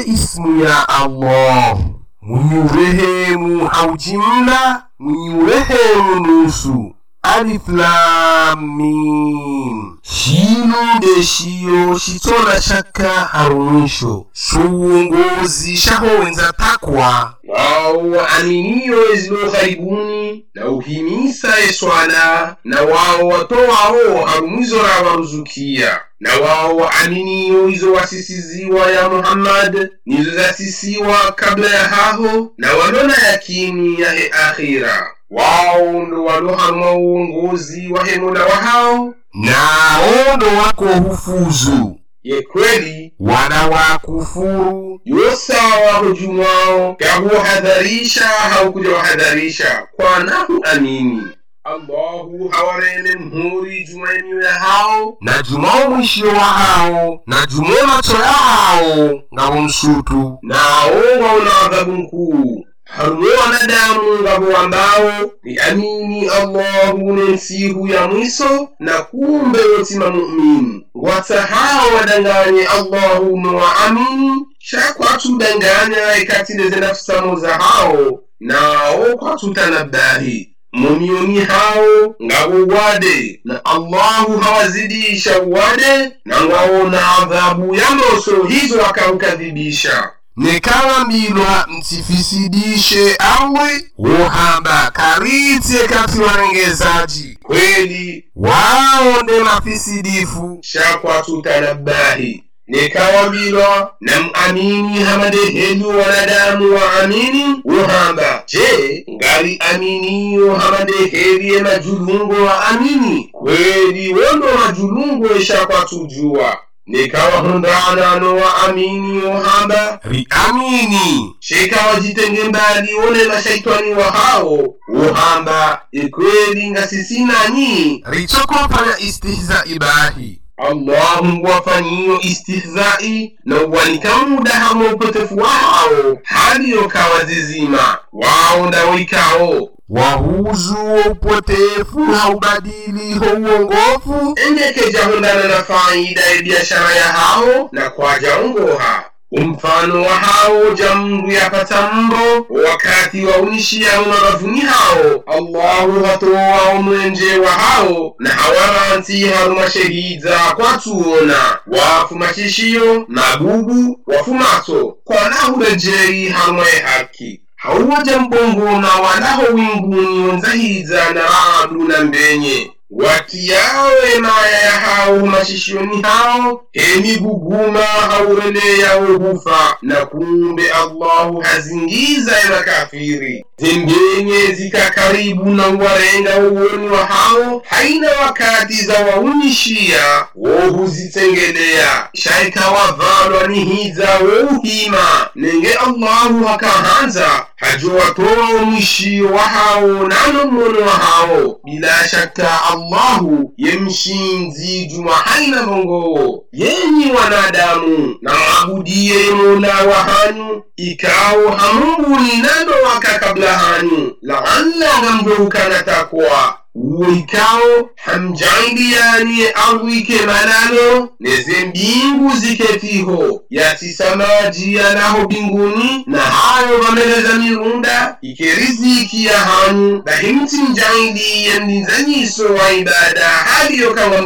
itaje ismu ya allah. Mwenye urehemu haujimla mwenye urehemu nusu alif lam mim shino deshiyo shitola shaka harumisho shuwongozi shahowenza takwa. Wao waaminio ezilo karibuni na uhimisa eswala na wao watowawo harumwizo rawaruzukia na wao waaminio izo wasisiziwa ya muhammad nizo zasisiwa kabla ya haho na walona yakini yahe akhira wao ndo walohamwa uongozi wa mola wahao nao ndo wako hufuzu. Ye kweli wana wakufuru yosawa hujumwao kahuwahadharisha haukuja wahadharisha kwanahu amini. Allahu hawarene mhuri jumaenio ya hao. Na jumao mwishio wa hao. Na jumao macho ya hao. Ngabo msutu. Nao waona adhabu nkuu harumo wanadamu ngabo ambao ni amini allahu ne siku ya mwiso na kumbe wotima mu'mini wata hao wadanganye allahu nowaamini shakwatudanganya ikatindeze nafusamo za hao nao kwatutanabahi mumioni hao ngavo wade na allahu hawazidisha uwade na ngaona adhabu yamoso hizo akaukadhibisha nekalambilwa mtifisidishe awe wohamba karitie kati warengezaji. Kweli wao nde mafisidifu shakwatutanabahi nikawabilwa na muamini hamadehelu wanadamu wa amini uhamba je ngali aminiyo hamadeheliye majulungo wa amini? Kweli wondo majulungo eshakwatujua nikawahondanano waamini wohamba riamini. Shekawajitenge mbali wone mashaitani wa hao. Uhamba ikweli ngasisinani richokofanya istihza ibahi allahu ngwafanyiyo istihzai na uwanika muda hamwe upotefu wao hali yokawa zizima. Wao ndawikao wahuzu upotefu haubadili ho uongofu. Engekejahondana na faida ya biashara ya hao na kwajaongoha umfano wa hao jamru yapata mbo wakati waunishia umavavuni hao. Allahu hatowa umwenje wa hao na hawaranti haruma shehiza kwatuona wafu machishiyo mabubu wafumato. Kwanahurejei haruma ye haki hauwaja mbongona walaho winguni onzahiza na raadu na mbenye watiyawe maya ya hao mashishoni hao hemiguguma haureleyawo hufa na kumbe allahu hazingiza ya makafiri zembenye zika karibu na warenga uweni wa hao haina wakati za waunishia wohuzitengelea shaikawavalwa ni hiza wouhima nenge allahu hakahanza hajowatoa umwishio wa hao nano mmono wa hao. Bila shaka allahu yemshinzi juma haina vongowo yenyi wanadamu na mwabudiye mola wa hanyu ikawo hamunguni nano waka kabla hanyu. Laalla ngamgeukana takwa uwo ikawo hamjailianiye awike malalo neze mbingu ziketiho yatisamaji yanaho binguni na hayo vameleza mirunda ikeriziki ya hanu bahimti mjailiye mlinzanyiso wa ibada haliyo kama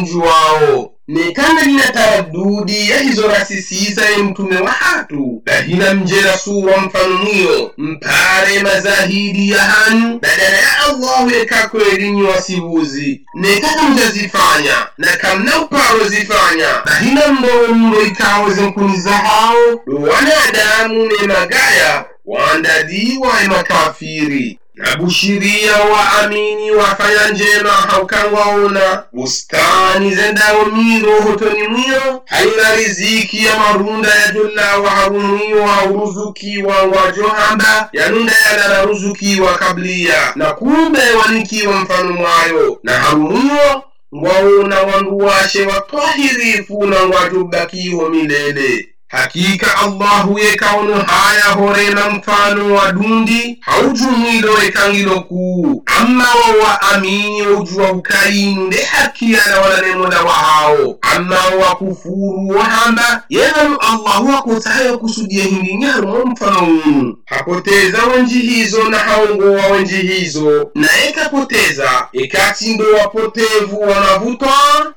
nekana nina taradudi ya hizo rasisisa ye mtume wa hatu. Dahina mjera suwa mfano mwiyo mpare mazahidi ya hanu. Badala ya allahu yekakwelinyi wasibuzi. Nekaka mjazifanya na kamna uparo zifanya. Dahina mbowo mndo ikawo zenkuni za hao. Lo wanadamu ne magaya waandaliwa makafiri na amini waamini wafanya njema haukangwaona. Bustani zendawo miro hotoni mwiyo haina riziki ya marunda ya waharumiwa harumwiyo wa wajohamba yanunda ruzuki ruzukiwa kablia. Na kumbe wanikiwa mfano mwayo. Na harumiwo ngwaona wandu washe watwahirifu na ngwajubakiwo milele hakika allahu yekaono haya hore na mfano wa dundi haujumwilo ekangilo kuu amma wowa amini woujuwa ukainu nde hakkiyana walanemola wahao. Amma wowa kufuru wahamba yenanu allahu akotayo kusudia hindinyarumo mfano unu hapoteza wenji hizo na haongowa wenji hizo. Na ekapoteza ekati ndo wapotevu wanavutwa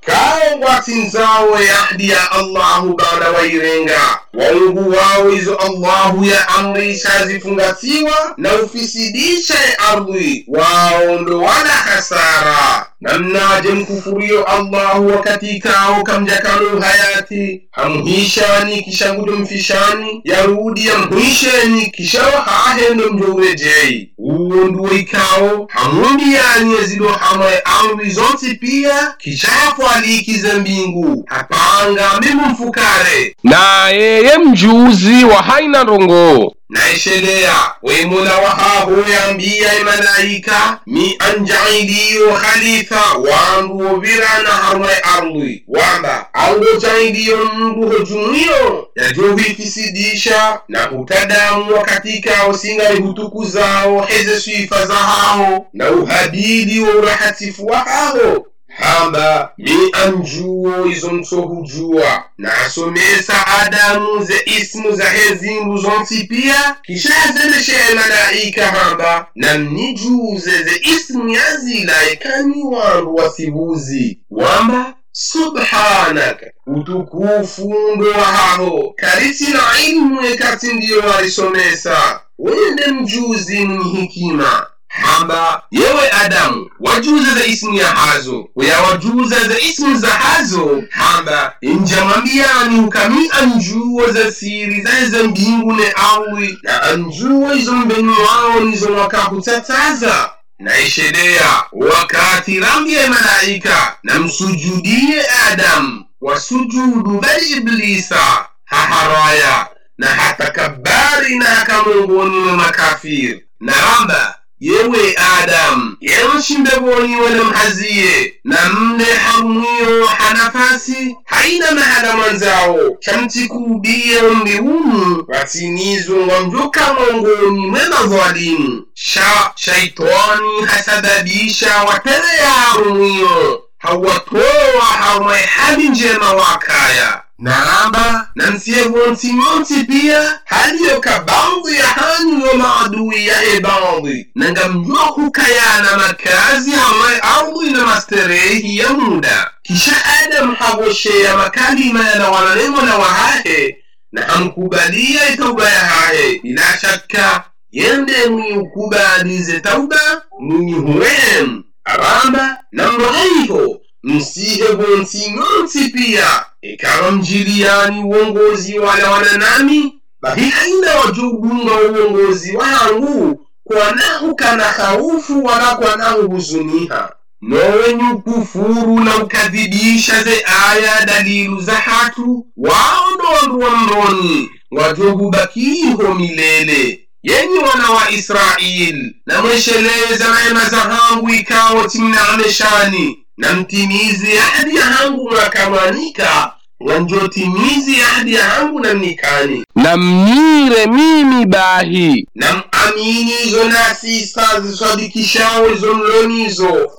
kaongwati nzawo yahdi ya allahu baada wairenga waungu wao hizo allahu ya amri zifungatiwa na ufisidisha ya ardhi wao ndo wala hasara namnaje mkufurio allahu wakati kao kamjakalo hayati hamhishani kisha ngudo mfishani yarudi yamhuisheni kisha wahahendo mjourejei uwo nduwo ikao hamwambiyanye yezido hamwe amri zonse pia kisha yafwalikize mbingu. Hapanga mimumfukare na yeye mjuzi wa haina rongo. Naishelea wemola wahaho yambiya malaika mi anjaidiyo khalifa wandu wovirana harmwe ardhi wamba ango jailiyo mndu hojumwiyo yajohifisidisha na hutadamu katika osingali hutuku zao heze swifa za hao na uhadidi wa urahatifu wa hao hamba mi anjuwo izo msohujua nasomesa adamu ze ismu za hezimbu kisha azeleshe malaika hamba na mnijuze ze ismu yazila ekani wandu wasibuzi wamba subhanaka utukufu ndo wahaho karisi na ilmu ekati ndiyo walisomesa wende mjuzi mwenye hikima hamba yewe adamu wajuza za ismu ya hazo uyawajuza za ismu za hazo hamba injamwambiyani ukami anjuwo za siri zaze mbingu ne awi na anjuwo izo mbenu wao nizo wakakutataza na ishedea wakati rambi ya malaika na msujudie adamu wasujudu bali iblisa haharaya na hatakabari na hakamungoni na makafiri. Na ramba yewe adamu yemshimbe boniwe nemhaziye na mne harumwiyo hanafasi haina mahala mwanzawo chamtikuudiye ombi umu watinizungwa mjuka mongoni mwema dhalimu sha shaitani hasababisha watere ya harumwiyo hawatowa hali njema wakaya naramba na msiyevonsi nyonsi pia haliyo kabandhi ya hanyo maadui ya ebandhi nanga mjua kukayana makazi hamwe ardhi na masterehi ya muda. Kisha adamu hagosheya makalima yanawananemo na wahahe na hamkubalia itauba ya hahe bila shakka yende mwenye tauba mwenye huwemu aramba na msihe bonsi pia. Ikawa mjiliani uongozi wala wananami bahi haina wajubunga uongozi wangu. Kwanahu kana haufu wala kwanahu huzuniha. Nowenye kufuru na ukadhibisha ze aya dalilu za hatu. Waondonduwa mroni wajohubakiho milele. Yenyi wana wa israeli na mwesheleza rehema za hangu ikawo timnaameshani na mtimizi ahadi ya hangu mwakamanika wanjotimizi ahadi ya hangu na mnikani. Na mnire mimi bahi. Na mamini izo nasisa zisadikishawo izo mlonizo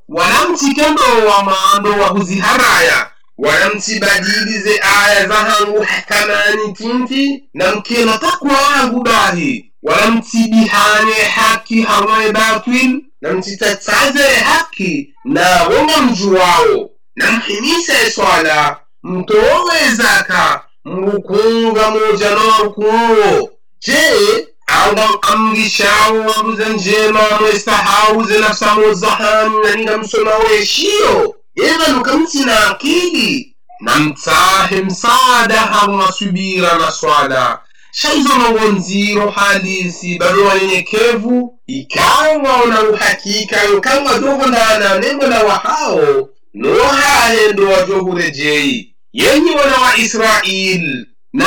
wa maando wa huziharaya wala mtibadilize aya za hangu hakamani tinti na mkela takwa wangu bahi wala mtibihane haki hamwe batil na mtitataze haki na wonga mjuwao na mhimise swala mtowe zaka mrukunga moja na rukuo je anga amgishawo wabuza njema mwesahauze nafsamo na nina msoma yeva nukamti mtina akili na mtahe msaada hamwasubira na swala shaizo mawonziro halisi bado wanyenyekevu ikawa wana uhakika yokangwa dohondana nembo na wahao nohahe ndo wajohurejei yenyi wana wa israeli na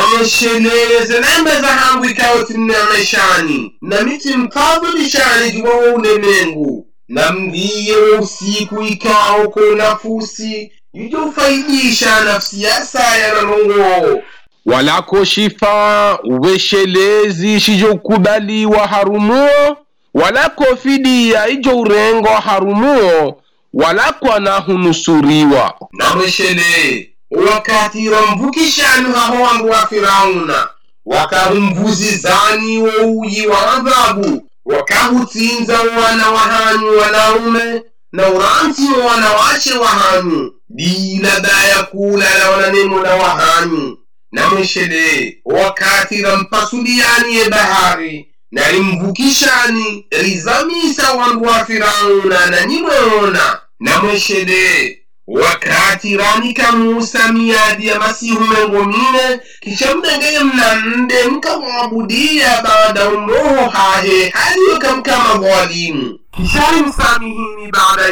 nembe za hangu ikawa timnameshani na miti mkadhulishani juwawo unemengu na mdhiye wa usiku ikawo ko nafusi yujofaidisha nafsi ya saya na longo walako shifa ubeshelezi shijokubaliwa harumuo walako fidia ijo urengo harumuo walako anahunusuriwa. Namweshele wakati wamvukishanu haho wangu wa firauna wakahumvuzizani wouyi wa adhabu wakahutsinza wana wahanyu wanaume na uranti wa wanawashe wahanyu bila baya kulala wa wahanyu namweshele wakati rampasulianiye bahari nalimvukishani rizamisa wangu wa firauna na nyimweona namweshele wakati ranika musa miadi ya masihu mengomine kisha mnengeye mnande mkamwabudia baada umroho hahe haliyo kamkama dhalimu kishari msamihini baada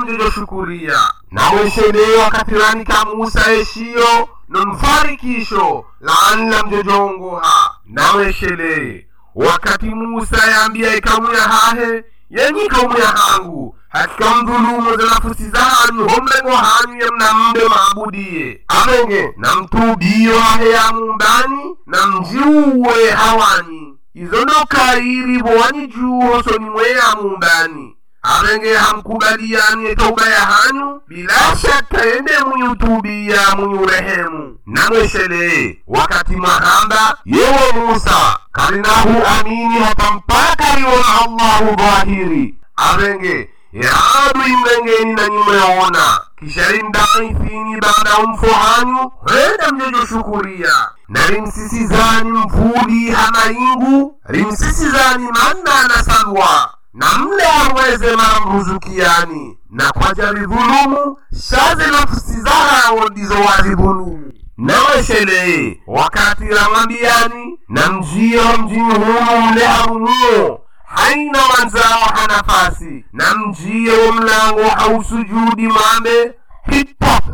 mjojoshukuria. Namweshele wakati ranika musa eshiyo nomfarikisho laanla mjojongoha namweshele wakati musa yambia ikamu ya hahe yenyi ikamu ya hangu hatika mdhulumu za nafsi za hanyu homlengo hanyu mnambe maabudiye amenge na mtubiyo aheya mumbani na mjiuwe hawanyi izo ndo kairi bowanyi juu hosoni mwe ya mumbani amenge hamkubaliani toba ya hanyu bila shaka yende muyutubiya muyurehemu namweshele wakati mwahamba yewe musa kalinahu amini hata mpaka iwona allahu dhahiri. Amenge yaadu imlengeni na nyumeona kisha limdaifini baada umfo hanyu hwenda mjojoshukuria na rimsisizani mvuli hamaingu rimsisizani manna na salwa na mle amweze mruzukiani na kwaja vidhulumu shaze nafsi zao ndizo wazidhulumu naweshele wakati ramwambiani na mjio mjini humu mle harumuo haina wanzao hanafasi na mjio mlango hausujudi mambe hipop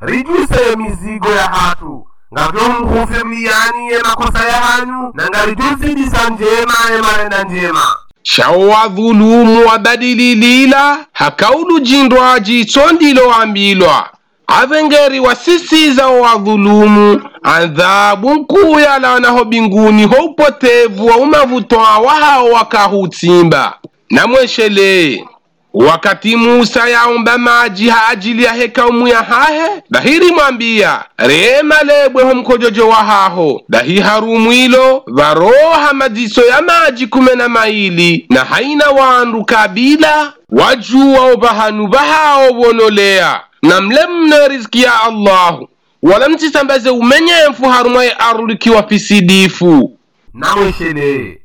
rijuse mizigo ya hatu. Ngavyomhufirliani ye makosa ya hanyu na ngarijuzidisa njema ye marenda njema. Shawo wadhulumu wabadililila hakaulu jindwa jitso ndilo ambilwa avengeri wasisiza wadhulumu adhabu nkuya lanaho binguni ho upotevu wa umavuto awahawo wakahutsimba namweshele wakati musa yaomba maji haajili ya hekaumu ya hahe dahiri mwambia rema lebweho mkojojo wa haho. Dahi harumwilo varoha madziso ya maji kume na maili na haina wandu kabila wajuwa obahanu vahawo vonolea na mle mne riziki ya allahu. Wala mtisambaze umenyefu harumwaye arulikiwa pisidifu namweshele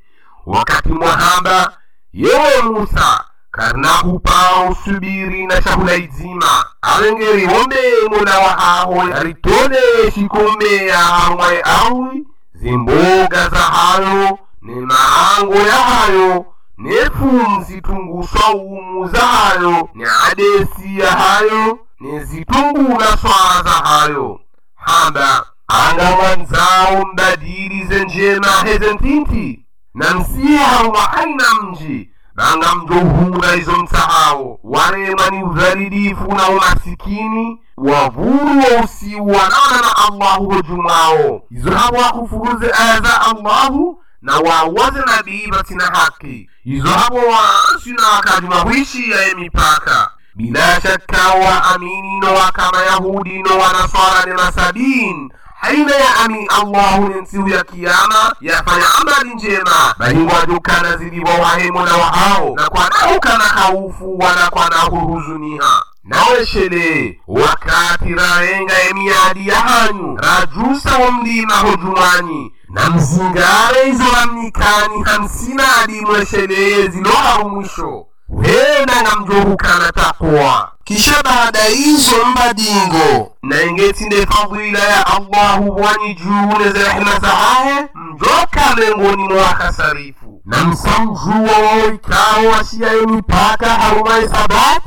wakati mwahamba yewe musa karnahupa usubiri na chakula idzima alengeri wombe wa haho aritole shikomea harumwaye awi zimboga za hayo ne maango ya hayo nefumzi tunguswa umu za hayo ne adesi ya hayo ne zitungula swala za hayo. Hamba anga mwanzao mbadili zenjema hezentinti na msiye hawa aina mji banga mjohura izo msahao. Warema ni udhalilifu na umasikini wavuru wausiuwanana na allahu hojumao izo hawa wakufuruze aya za allahu na wawaze nabii batina haki. Izo habo waansi na wakajuma huishiyaye mipaka bila shakka waamini no wakama yahudi no wanaswara ne masabin haina ya ami allahu ni nsiku ya kiyama yafanya amali njema. Bali wadukana wahemo na wahao na kwanahukana haufu wala kwanahuhuzuniha naweshele wakati raenga emiadi ya hanyu rajusa wo mlima na mzingare izo lamnikani hamsina adi mwesheleye ziloharu mwisho hena nga mjohukana takwa. Kisha baada hizo mbadingo na ingetinde fadhila ya allahu wani juu za rehema zahaye mjoka mwaka mwakasarifu na msamjuwa shia washiyaye mipaka harumaye sabat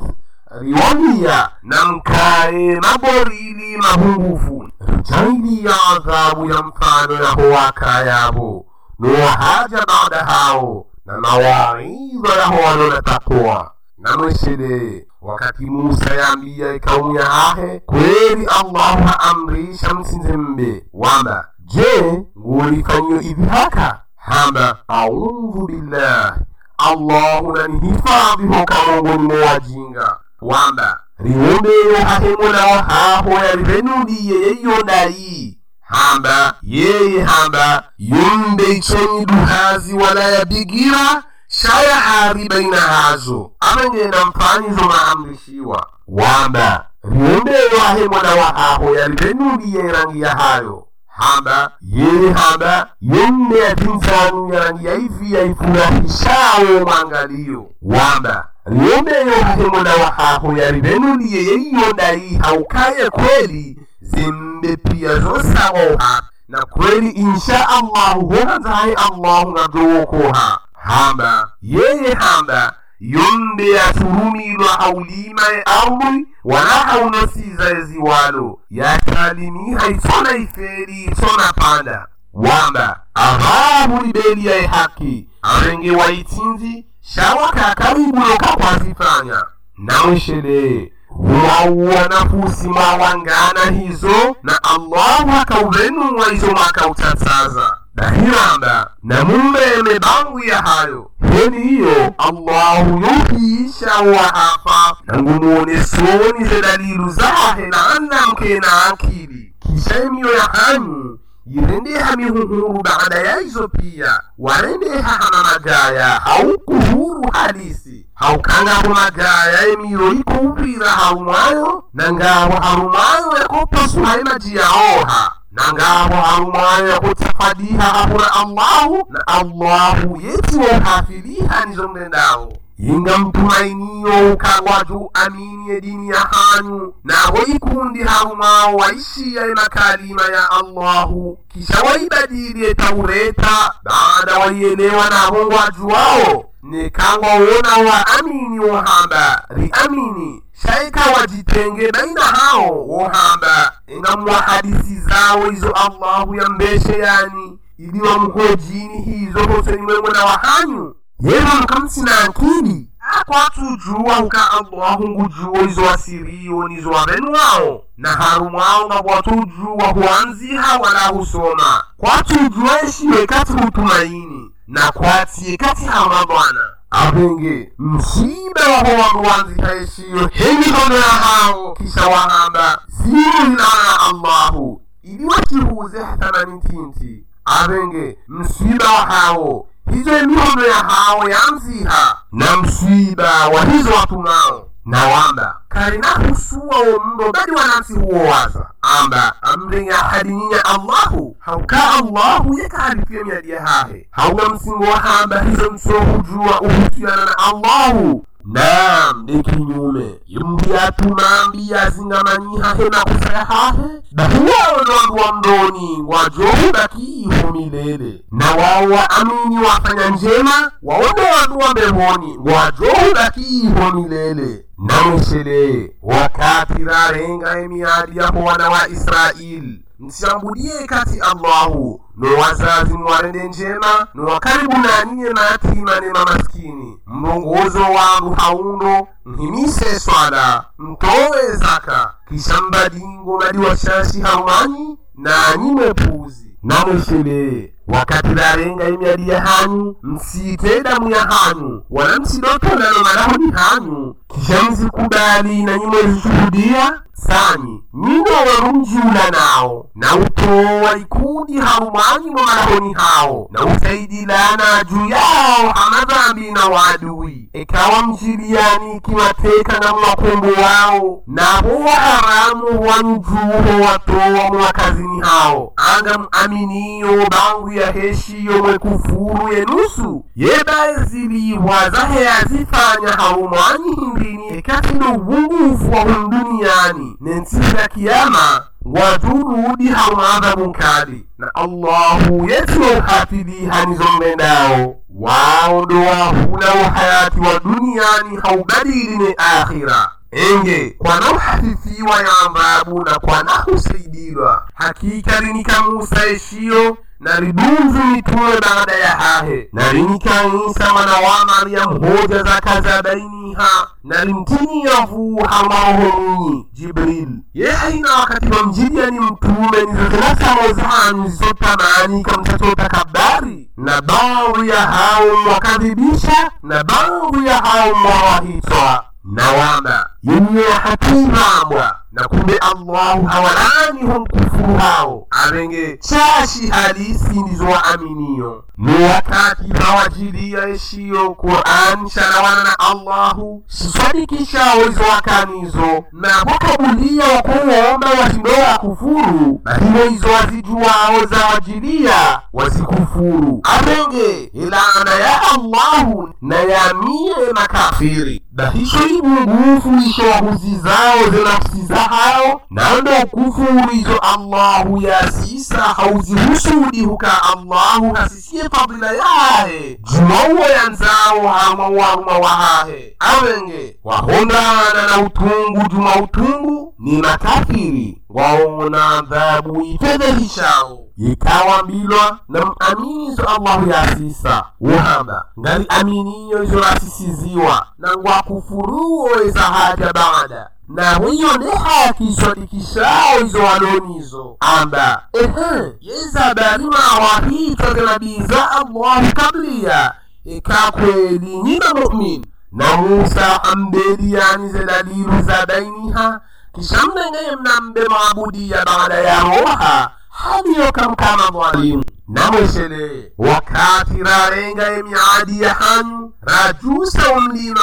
riwamia na mkae maborili mahungufu. Rijaili ya adhabu ya mfano yaho wakayabo nuwahaja baada hao na mawaidha yaho wano na takwa na mweshele wakati musa yambiya kaumu yahahe kweli allahu haamrisha msinze mbe wamba je ngulifanyiyo ivihaka hamba audhu billahi. Allahu nanihifadhi hoka mongoni mwa wajinga. Wamba riwombeyo hahemola wahaho yeyo yeyondayi hamba yeye hamba yumbe icheni duhazi wala yabigira shaya hari baina hazo. Amengena mfanyizo maamrishiwa. Wamba riendeyo ahe mwana wa aho yalipenuliye rangi ya hayo. Hamba yeye hamba yembe yatinzanu ya rangi ya ivi yaifurahishawo mwangalio. Wamba riombeyo hahemola wahaho yeiyo yeyiyondayi haukaye kweli zimbe pia zosawoha na kweli insha allahu hohanzaye allahu ngadowokoha hamba yeye hamba yombe yaturumilwa haulimaye ye ardhi wala haunosiza eziwalo yatalimiha isona iferi isona panda. Wamba ahabu libeliya ye haki. Arenge waitinzi shawaka karibulo kakwazifanya namwishele mwawangana hizo na allahu akauvenumwa izo mwakautataza dahiramba na mumbeme bangu ya hayo. Heni hiyo allahu yohiisha wahafa na ngumuone soni ze dalilu zahe na anna mkena akili. Kisha emiyo ya hanyu yirendeha mihuhuru baada ya izo pia. Warendeha hana magaya haukuhuru halisi haukangaho magaya emiro iko harumwayo haumwayo na ngabo harumwayo yakopasuhaye maji yaoha na ngabo harumwayo yakotafadiha hahura allahu. Na allahu yeti wohafiliha nizo mrendawo inga mtumainiyo ukagwaju aminiye dini ya hanyu. Naho ikundi harumao waishiya makalima ya allahu. Kisha waibadiliye taureta baada waielewa nabo ngwaju wao nekangwa wona wa amini wohamba riamini shaika wajitenge baina hao wohamba inga mwa hadisi zawo izo allahu yambeshe yani. Ili wamhojini hizo hosenimwemwe na wahanyu akwatujuwa uka allahu ngujuwo izo asiriyo nizo wavenu wao. Na harumwao ngabwatujuwa huanziha wala husoma. Kwatujuwa eshiwe kati hutumaini na kwatie kati hama bwana avenge msiba waho wandu wanziha eshiyo hemihono ya hao. Kisha wahamba ziruhilana allahu. Ili hatana hathamani ntinti abenge msiba wa hao hizo ndio ya hao yanziha na msiba wa hizo watu nao na wamba. Kalinahusuwa wo mndo badi wanamsi huwo waza amba amrenga hadininya allahu. Hauka allahu yekahalifia miadia hahe. Hauga msingo wa hamba hizo msohujua uhutiana na allahu nam ni kinyume. Yumbiatumambiya zingamanyiha hena kusaya hahe mndoni wa ngwajohu bakiiho milele na wao waamini wafanya njema waonde wandu wa mbehoni ngwajohu bakiiho milele wakati rarenga emiadi yaho wana wa israili mshambulie kati allahu no wazazi mwarende njema no wakaribu naniye mayatima ne mamaskini mlongozo wangu haundo mhimise swala mtowe zaka. Kisha mbadingo madi washashi haumanyi nanyi na namwishele wakati rarenga imyadi ya hanyu msiite damu ya hanyu wala msidotolano malahoni hanyu. Kisha mzikubali na nyimwe zishuhudia sanyi nyino warumjula nao na utowa ikundi harumani mwa malahoni hao na usaidilana juu yao hamadhambi na waadui. Ikawa mjiliani ikiwateka na mwakombo wao na wa haramu wanjuho watowa mwakazini hao. Anga maminiyo bangu ya heshiyo mwekufuru yenusu yebaeziliwa zahe yazifanya haumwanyi hindini ekati no ubungufu wa hunduniani nensiku ya kiyama wajurudi haumadhabu nkali na allahu yetiwohafiliha nizo wawo wao ndo wahula uhayati wa duniani haubadili ne akhira. Enge kwanauhafifiwa ya ambabu na kwanahusaidilwa hakika linika musa eshiyo nalidunzu mitume baada ya hahe. Nalinika insa mwana wa maryamu hoja za kaza bainiha nalimtinia mfuha marohomnyi jibril. Yehaina wakati wa mjidia ni mtume nizozinasamo mozanu zizotamanika kamtatota kabari. Na baadhi ya hao mwakadhibisha na baadhi ya hao mwawahitwa na wama yenye hatimambwa na kumbe allahu hawalani humkufuru hao. Avenge chashi halisi ndizo waaminiyo ni wakati hawajilia eshiyo qur'an shalawana na allahu sisadikisha wizo wakanizo na kukabulia wakuwomba wasindowa kufuru bahimo izo wazijuwawo za wajilia wazikufuru avenge ilana ya allahu na yamiye makafiri. Dahisho ibungufu isho wahuzi zao zinafsi za hao nando kufuru izo allahu hauzihusudi huka allahu hasisiye fadila yahe. Jumauwo yanzawo hamwa waruma wahahe. Awenge wahondana na utungu juma utungu ni makafiri. Waona adhabu ifedhehishawo yikawambilwa na mamini izo allahu yasisa uhamba ngali aminiyo izo rasisiziwa na ngwakufuruwo eza haja baada. Na wiyo ne haki swadikishao izo walonizo amba ehe yezabalima wahitwa nabii za allahu kabliya ikakweli nyina mumin. Na musa ambeliyanize dalilu za bainiha. Kisha mnengeye mnambe maabudiya baada ya roha hadiyo kamkama dhalimu namweshele wakati rarenga miadi yahanyu rajusa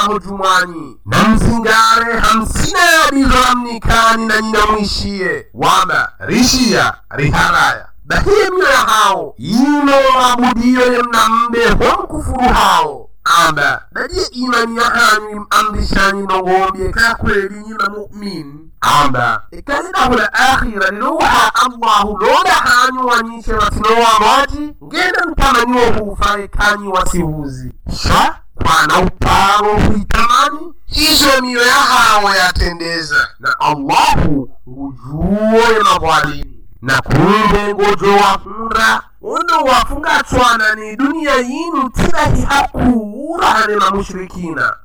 hujumwanyi na mzingare hamsina yadizo amnikani na nyina mwishiye wamba rishiya riharaya. Bahiye myo ya hao yino mabudiyo yemnambe homkufuru hawo amba dadiye imani yahanyu hanyu amrishani nongombye kakweli nyina mu'min amba ikalidahula akhira niluha allahu wasinowa maji ngenda mtamanyiwo hufa ikanyi wasihuzi sha kwana uparo huitamani hizo ya hawo yatendeza. Na allahu ngujuwo ye madhalimu na kumbe ngojo wafunda uno wafunga tswana ni dunia yinu tilahi hakuurahane mamushrikina heni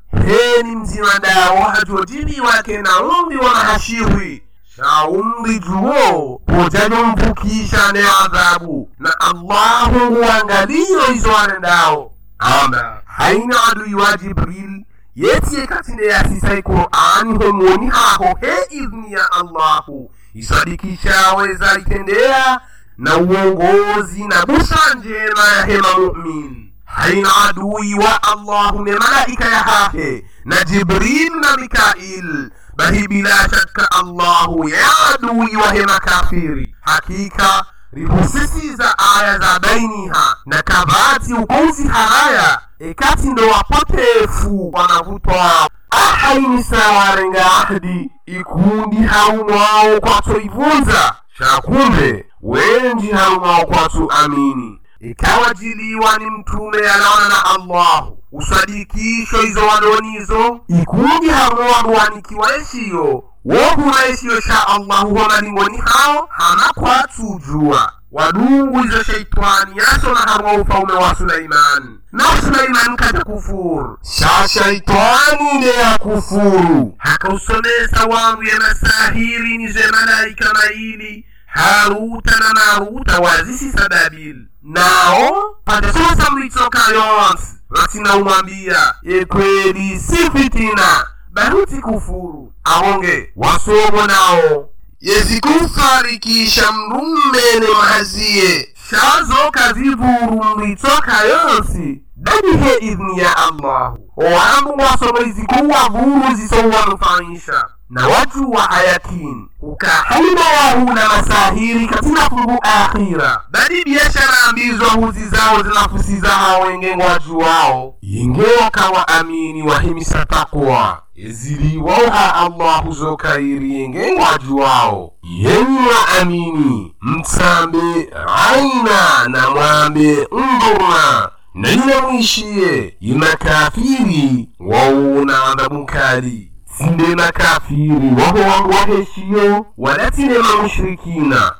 mzima dawo hajojili wake na umbi wa mahashihwi sha umbi juwo pojadomvukisha ne adhabu. Na allahu huangalio izo anendawo amba haina adui wa jibril. Yetiye katinde yasisai qur'ani homoni haho he idhni ya allahu. Isadikishawe itendea na uongozi na busa njema ya hema mumin haina adui wa allahu ni malaika ya hahe na jibril na mikail. Bali bila shakka allahu ya adui wa hema kafiri. Hakika rihusisiza aya za bainiha na kabati ukuzi haraya ekati ndo wapotefu wanavutwa. Ahaini sawarenga ahdi ikundi haumwao kwatoivunza shakumbe wenji haumwao kwatu amini ikawajiliwa ni mtume anaona na allahu usadikisho izo walonizo ikundi hamwaduanikiwa eshiyo wohuna eshiyo sha allahu wamalingoni hao hana kwatujua wadungu izo sheitani yaso na harwa ufaume wa sulaimani na sulaimani kata kufuru. Sha shaitani nde ya kufuru. Hakausomesa wangu ya masahiri nize malaika maili. Haruta na maruta wazisi sababili nao pande patasasa mlitoka yonsi latina umwambia ekweli si fitina. Baruti kufuru awonge wasomo nao. Yezikufarikisha mrummene mahazie. Shazo kazivuru mlitoka yonsi dadihe idhni ya allahu wangu wasomo izikuwa vuru zisowanufaisha na watu wa hayatini ukahaina wahuna masahiri katika fungu akhira. Bali biashara ambizo huzi zao zinafusiza hao waju wao. Ingewa wa amini wahimisa takwa. Eziliwaha allahu zokairi yenge waju wao. Yenyi wa amini mtsambe aina na mwambe ndurna nanyina mwishiye imakafiri wauna adhabu kali. Sinde makafiri waho wangu waheshiyo walatine mamushrikina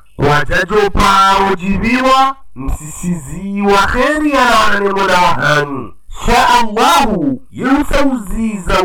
pao jibiwa msisiziwa kheri yalawanane mola wahanu sha allahu yeusauziza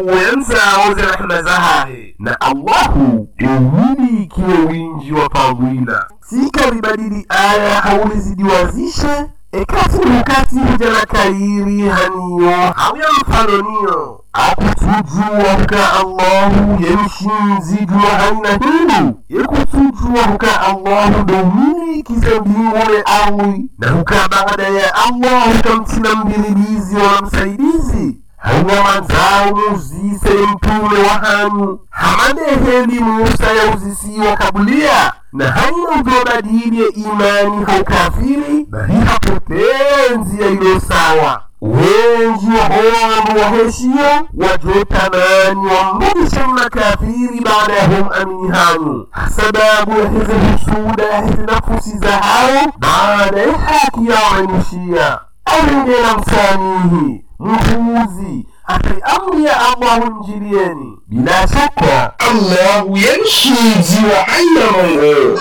oze rehema zahahe na allahu ewilikiwe winji wa pawila sikalibadili aya haulizidiwazishe ekati mukati hujana kairi haniyo hauya mfanoniyo akutujua huka allahu yemshinzi juma haina hindu yekutujua huka allahu domini mbingune awi na huka baada ya allahu kamtina mbilibizi wala msaidizi. Haina wanzao muzise mtume wa hanu. Hamadehendi musa yauzisiwa kabulia na haina ujobadili ya imani haukafiri bali hapotea njia iliyo sawa. Wengi wahondu waheshia wajotamani wambudishe makafiri baada ya humamini hanyu sababu ya hizi husuda ya hizi nafusi za hao baada ya haki yawainishia alingena msanihi mpuuzi ati amri ya allahu njilieni bila shaka allahu yemshinzi wa aina Mungu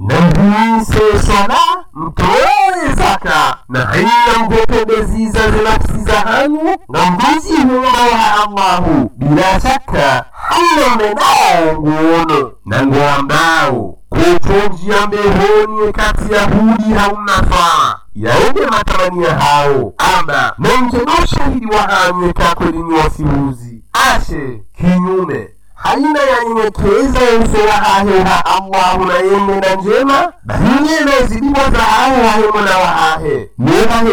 na swala mtoe zaka. Na haina mvopebeziza zinafsi za hanyu na mbuzi humba wa allahu bila shaka haina menao nguono na ngoambao kutonjia mbehoni kati ya hudi hauna swala yaende matamania hao amba namjeno ushahidi wa hanyu kakwelini wasiuzi ashe. Kinyume. Haina yanyenyekeza uso wa hahe ha allahu na yende na njema bahingene zidiwa za hahe hahe mwana wa hahe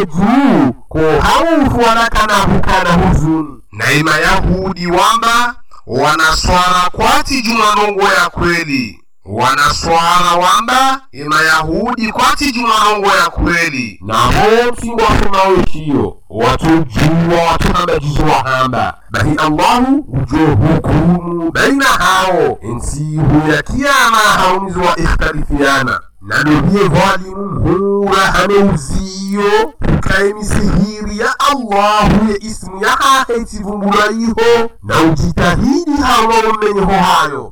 juu ko haufuanakana kana huzuni. Na imayahudi wamba wanaswara kwati jumanongo ya kweli wanaswara wamba imayahudi kwati jumanongo ya kweli. Na hoti wafunaoishiyo watujua watuhambajizo wahamba bali allahu ujo hukumu baina hao. Ensihu ya kiyama haunizo wa ikhtalifiana na nobie dhalimu mhura hameuziyo kaemisihiri ya allahu ye ismu ya haheitivumbulaiho na ujitahidi hawaumenyeho hayo.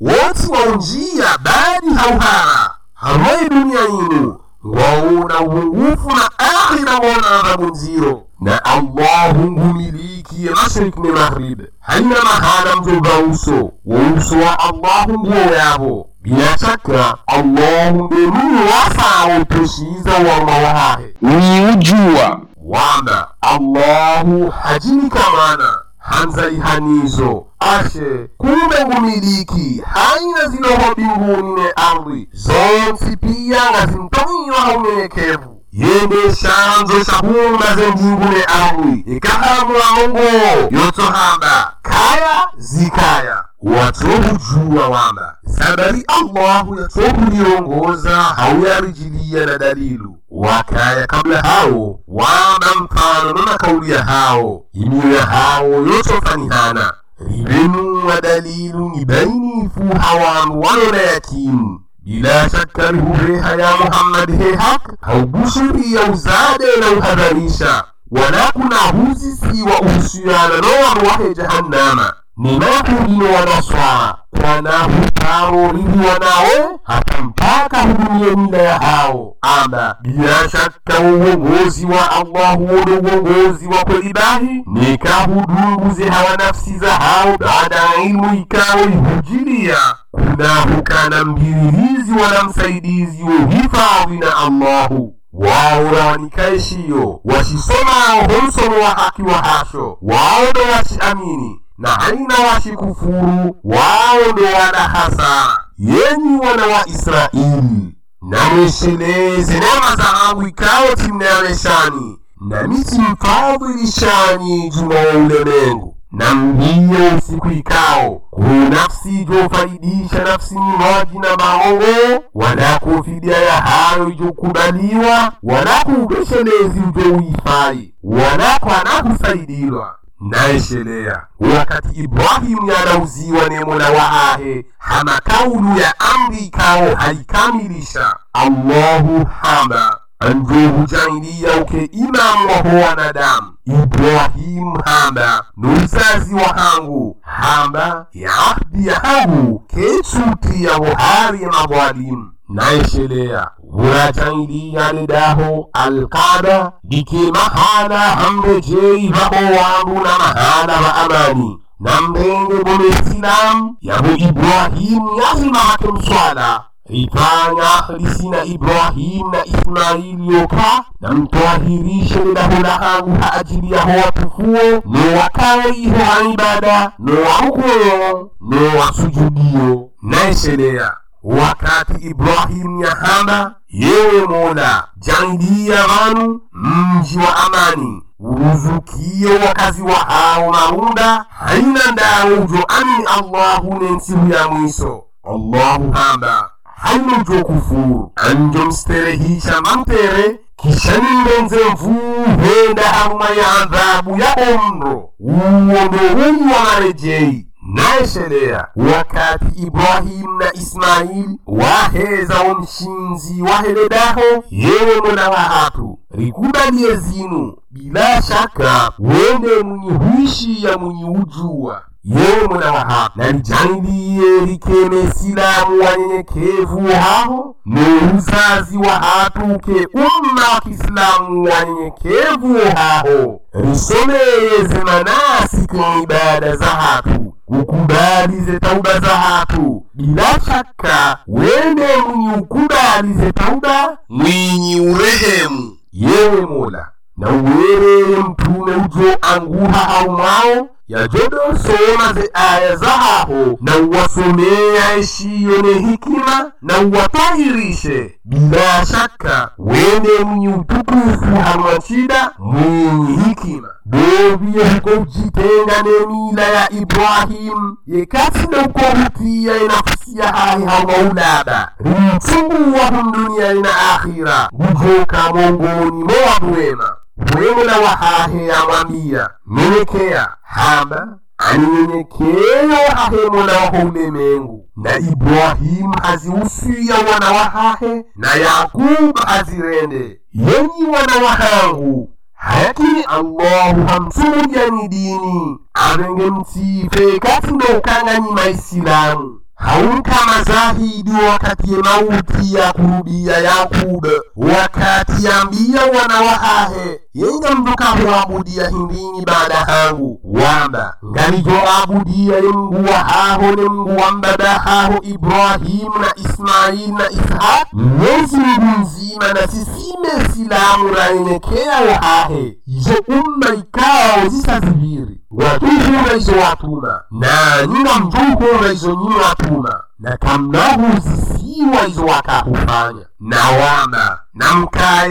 Watu wa waunjia badi hauhara hamai dunia inu waona upungufu na akhira waona adhabu nziro na allahu ngumilikiye mashrik ni maghrib. Haina mahala mjomba uso wauso wa allahu nguo yavo bila shaka allahu ndemini utushiza wa wama wahahe niujua wamba allahu hajini kamana hanzaihanizo ashe kumbe ngumiliki haina zinoho binguni ne ardhi. Zonsi pia ngazimtomiwa haunyenyekevu yende shanzo shahumba ze mbingu ne ardhi ikahamwa mongo yotohamba kaya zikaya. Watohujua wamba. Sabari allahu yatobuliongoza hauyarijilia na dalilu. Wakaya kabla hao. Wamba mfano nona kaulia hao. Imiyo ya hao yotofanihana ribenu wa dalilu ni bainifu hawanu wanona yakimu bila shaka lihureha ya muhammad he hak haubushiri ya uzade na uhadharisha. Wala kuna huzisi wa uhusiana nowaru wahe jahannama. Ninahulino wanaswaa kwanahutaro wanawe? Hata mpaka hudumie mila ya hao. Ama bila shaka uongozi wa allahu wono uongozi wa kweli bahi nikahudunguze hawa nafsi za hao baada ya ilmu ikawa ihujilia kunahukana hizi wala msaidizi uhifadhi na allahu. Wao na wanikaishiyo washisomao homsomo wa haki wa hasho. Wao ndo washiamini na haina washikufuru wao ndo wana yenyi wana wa israeli. Na mwesheleze neema za Mungu ikawa timnayameshani na miti mfadhilishani juma wa ulemengu na mbio usiku ikao ku nafsi ijofaidisha nafsi nyinwaji na maongo wala kufidia ya hayo ijokubaliwa wala kuubeshelezi ujouifai wala kwanakusaidilwa naeshelea wakati ibrahimu yanauziwa nemona wahahe hama kaulu ya amri ikao haikamilisha. Allahu hama anjohujailia uke imamu waho wanadamu ibrahimu hamba nuzazi wahangu hamba. Ya ahdi yahangu kesuti ya buhari mabwalimu naeshelea wuracaniliya ledaho alkada dike mahala hambejei vaho wangu na mahala va amani. Namrenge bome isilamu yabo ibrahimu yazima hake mswala rifanya lisina ibrahimu na ismaili yoka na mtwahirishe ledaho hangu ha ajili yaho watukuo nowakawe iho ha ibada no nowasujudio no wasujudio naeshelea wakati ibrahimu yahamba yewe mola jangiya vanu mji wa amani. Uruzukiye wakazi wa hao maunda haina ndawo ujo amini allahu nensihu ya mwiso allahu hamba haina ujo kufuru anjo msterehisha mamtere kisha nimbenze mvuu henda haruma ya adhabu ya omro. Uwo ndo huyu wanarejei naeshelea. Wakati ibrahimu na ismaili waheza omshinzi waheledaho yewe mwana wa hatu rikubalie zinu. Bila shaka wende mwenye huishi ya mwenye ujua yewe hatu nalijanilie likeme silamu wanyenyekevu hao ni uzazi wa hatu ke umma wa kiislamu wanyenyekevu haho. Risomeyeze manasiki ibada za hatu ukubalize tauba za hatu. Bila shaka wende mwenye ukubalize tauba mwinyi urehemu. Yewe mola na uwereye mtume ujo anguha yajodosoma ze aya zahaho na uwasomea eshiyo ne hikima na uwatahirishe. Bila shaka wende mwenye utukufu hamwachida mwenye hikima. Doviye huko ujitenga ne mila ya ibrahimu yekati na ukohutiya inafusiya hahi haumaulaba rimchunguwa wa dunia ina akhira. Gujoka mongoni mo watu wema wemula wahahe yamwambia nyenyekea hamba aninyenyekeyo hahe mola waho ulemengu na ibrahimu haziusiya wana wahahe na yakubu hazirende yenyi wana wahangu hakini allahu hamsumujani dini avenge mtsife kati noukang'anyi maisilamu haunkama zahidi wakati mauti ya kurudia Yakub wakati ambia wana wahahe yenga mvuka huabudia hindini baada hangu wamba ngalijo abudia ye Mungu wa haho ne Mungu wa haho ibrahimu na ismail na ishaq mwezi Mungu mzima na sisime silamu raenekea wahahe izo umma ikao zisaziviri watuhura izo watuma. Na nyina mjuhura izo nyini watuma Puma na kamnahu zisiwa izo wakahufanya na wamba na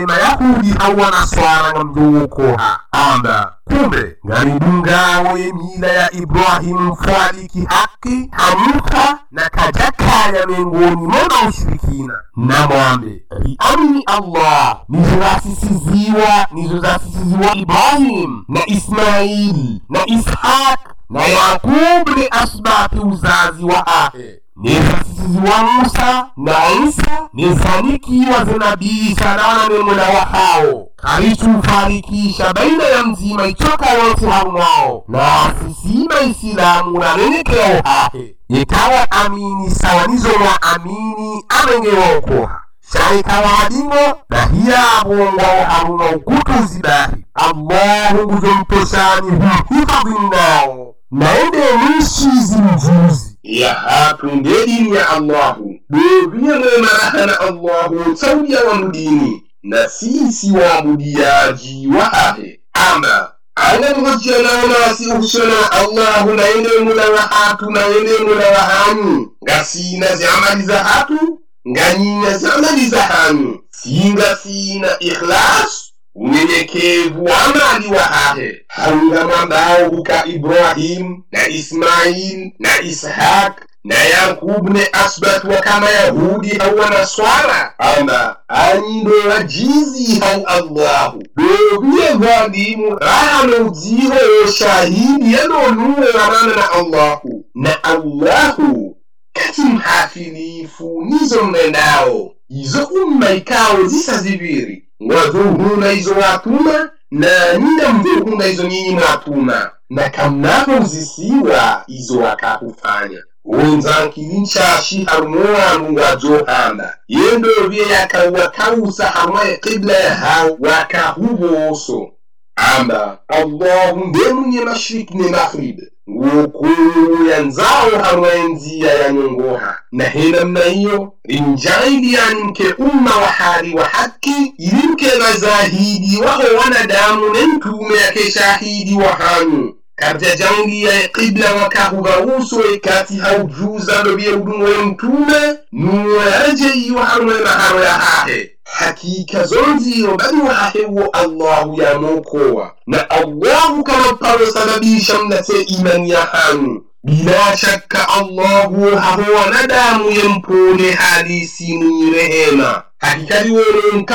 mayahudi hawa naswara nga mjuukoha amba kumbe ngalidungawo yemila ya ibrahimu mfaliki haki hamuka na kajakaya mengoni mona ushirikina na mwambe riamini allah nizo zasisiziwa nizo ibrahimu na ismaili na ishaq na yakubu ni asbati uzazi wa ahe nezasisiziwa musa na isa nizanikiwa zenabii salama nemwena wahao kalichufarikisha baina ya mzima ichoka yote hamwao na sisima isilamu nanenekeo hahe ikawa amini sawanizo mwa amini amengewokoha shaikawa adingo dahiya abongwao haruna ukutuzi bahi allahu nguzo mtoshani humhifadhinnao naende nishizi mjuzi ya hatu ndedini ya allahu. Doviye mwemarahana allahu saudiya wamudini na sisi waabudiyaji wahahe ama angamgojjanaonasi uhushona allahu naende mula wa hatu naende mula wa hanyu. Ngasina ziamali za hatu nganyina ziamali za hanyu. Singa sina ikhlas unyenyekevu wa amali wa hahe mambao huka ibrahim na ismail na ishaq na yakubu ne asbat wa kama yahudi au wanaswara. Ama anyindo wajizi hau allahu. Doviye valimu rahano udziho shahidi yanonuwe warana na allahu. Na allahu kati mhafilifu nizo mnenao izo umma ikawo zisa zibiri. Ngwazohunda izo watuma na nina mvihunda izo nyinyi mwatuma. Na kamnavozisiwa izo wakakufanya. Wenzanki nchashi harumwangu ngwazohanda yendo vye yakawakausa ya kibla ha wakahuboso amba allahu ndemunye mashiriki ne maghrib ngukulu yanzawo hamwe nziya ya nyongoha na hena mna hiyo rinjaili yani mke umma wa hali wa haki ilimke mazahidi waho wanadamu ne mtume yake shahidi wa hanu kabja jangi ya qibla wakahuba uso ikati haujuza ndobie udungo ya mtume nuwa yaje iyo maharo ya hahe hakika zonziro bali wahewo allahu yamokowa na allahu kama palosababisha mnate imani ya hanu bila shakka allahu haho wanadamu yempole halisi mwirehema rehema.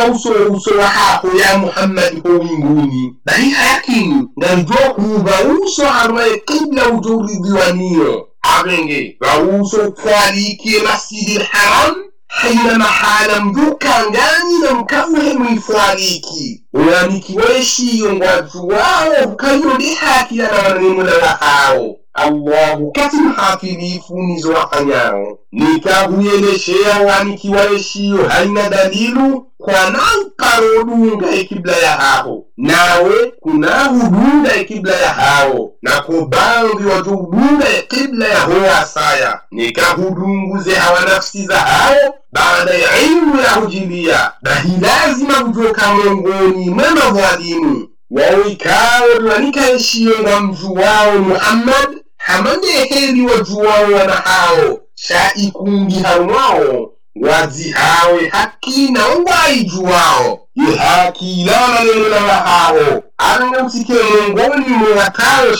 Wa haho ya muhammadi ho winguni bali hayakini nganjokuba uso harumaye kibla ujoridhiwaniyo awenge bauso kwalikie masjidi lharam haina mahala mdukangani na mkavuhe mwifwaliki ulamikiweshiyo ngwaju wawo ukayode hakila na wahawo allahu kati mhafilifu nizo wafanyawo nikahuyeleshea wanikiwaeshiyo haina dalilu kwanaukarodunga ekibla ya haho. Nawe kunahudunga ekibla ya hawo na kubangi wajoudunga ekibla ya hoasaya nikahudunguze hawa nafsi za hawo baada ya ilmu ya hujilia. Bahi lazima kutoka miongoni mwa madhalimu wawikawo lwanikaeshiyo na mju wao muhammad hamadeheli wajuwao wana hao shaikungi hawao wazihawe haki na waijuwawo ihaki ilana neno la wahawo anga usike miongoni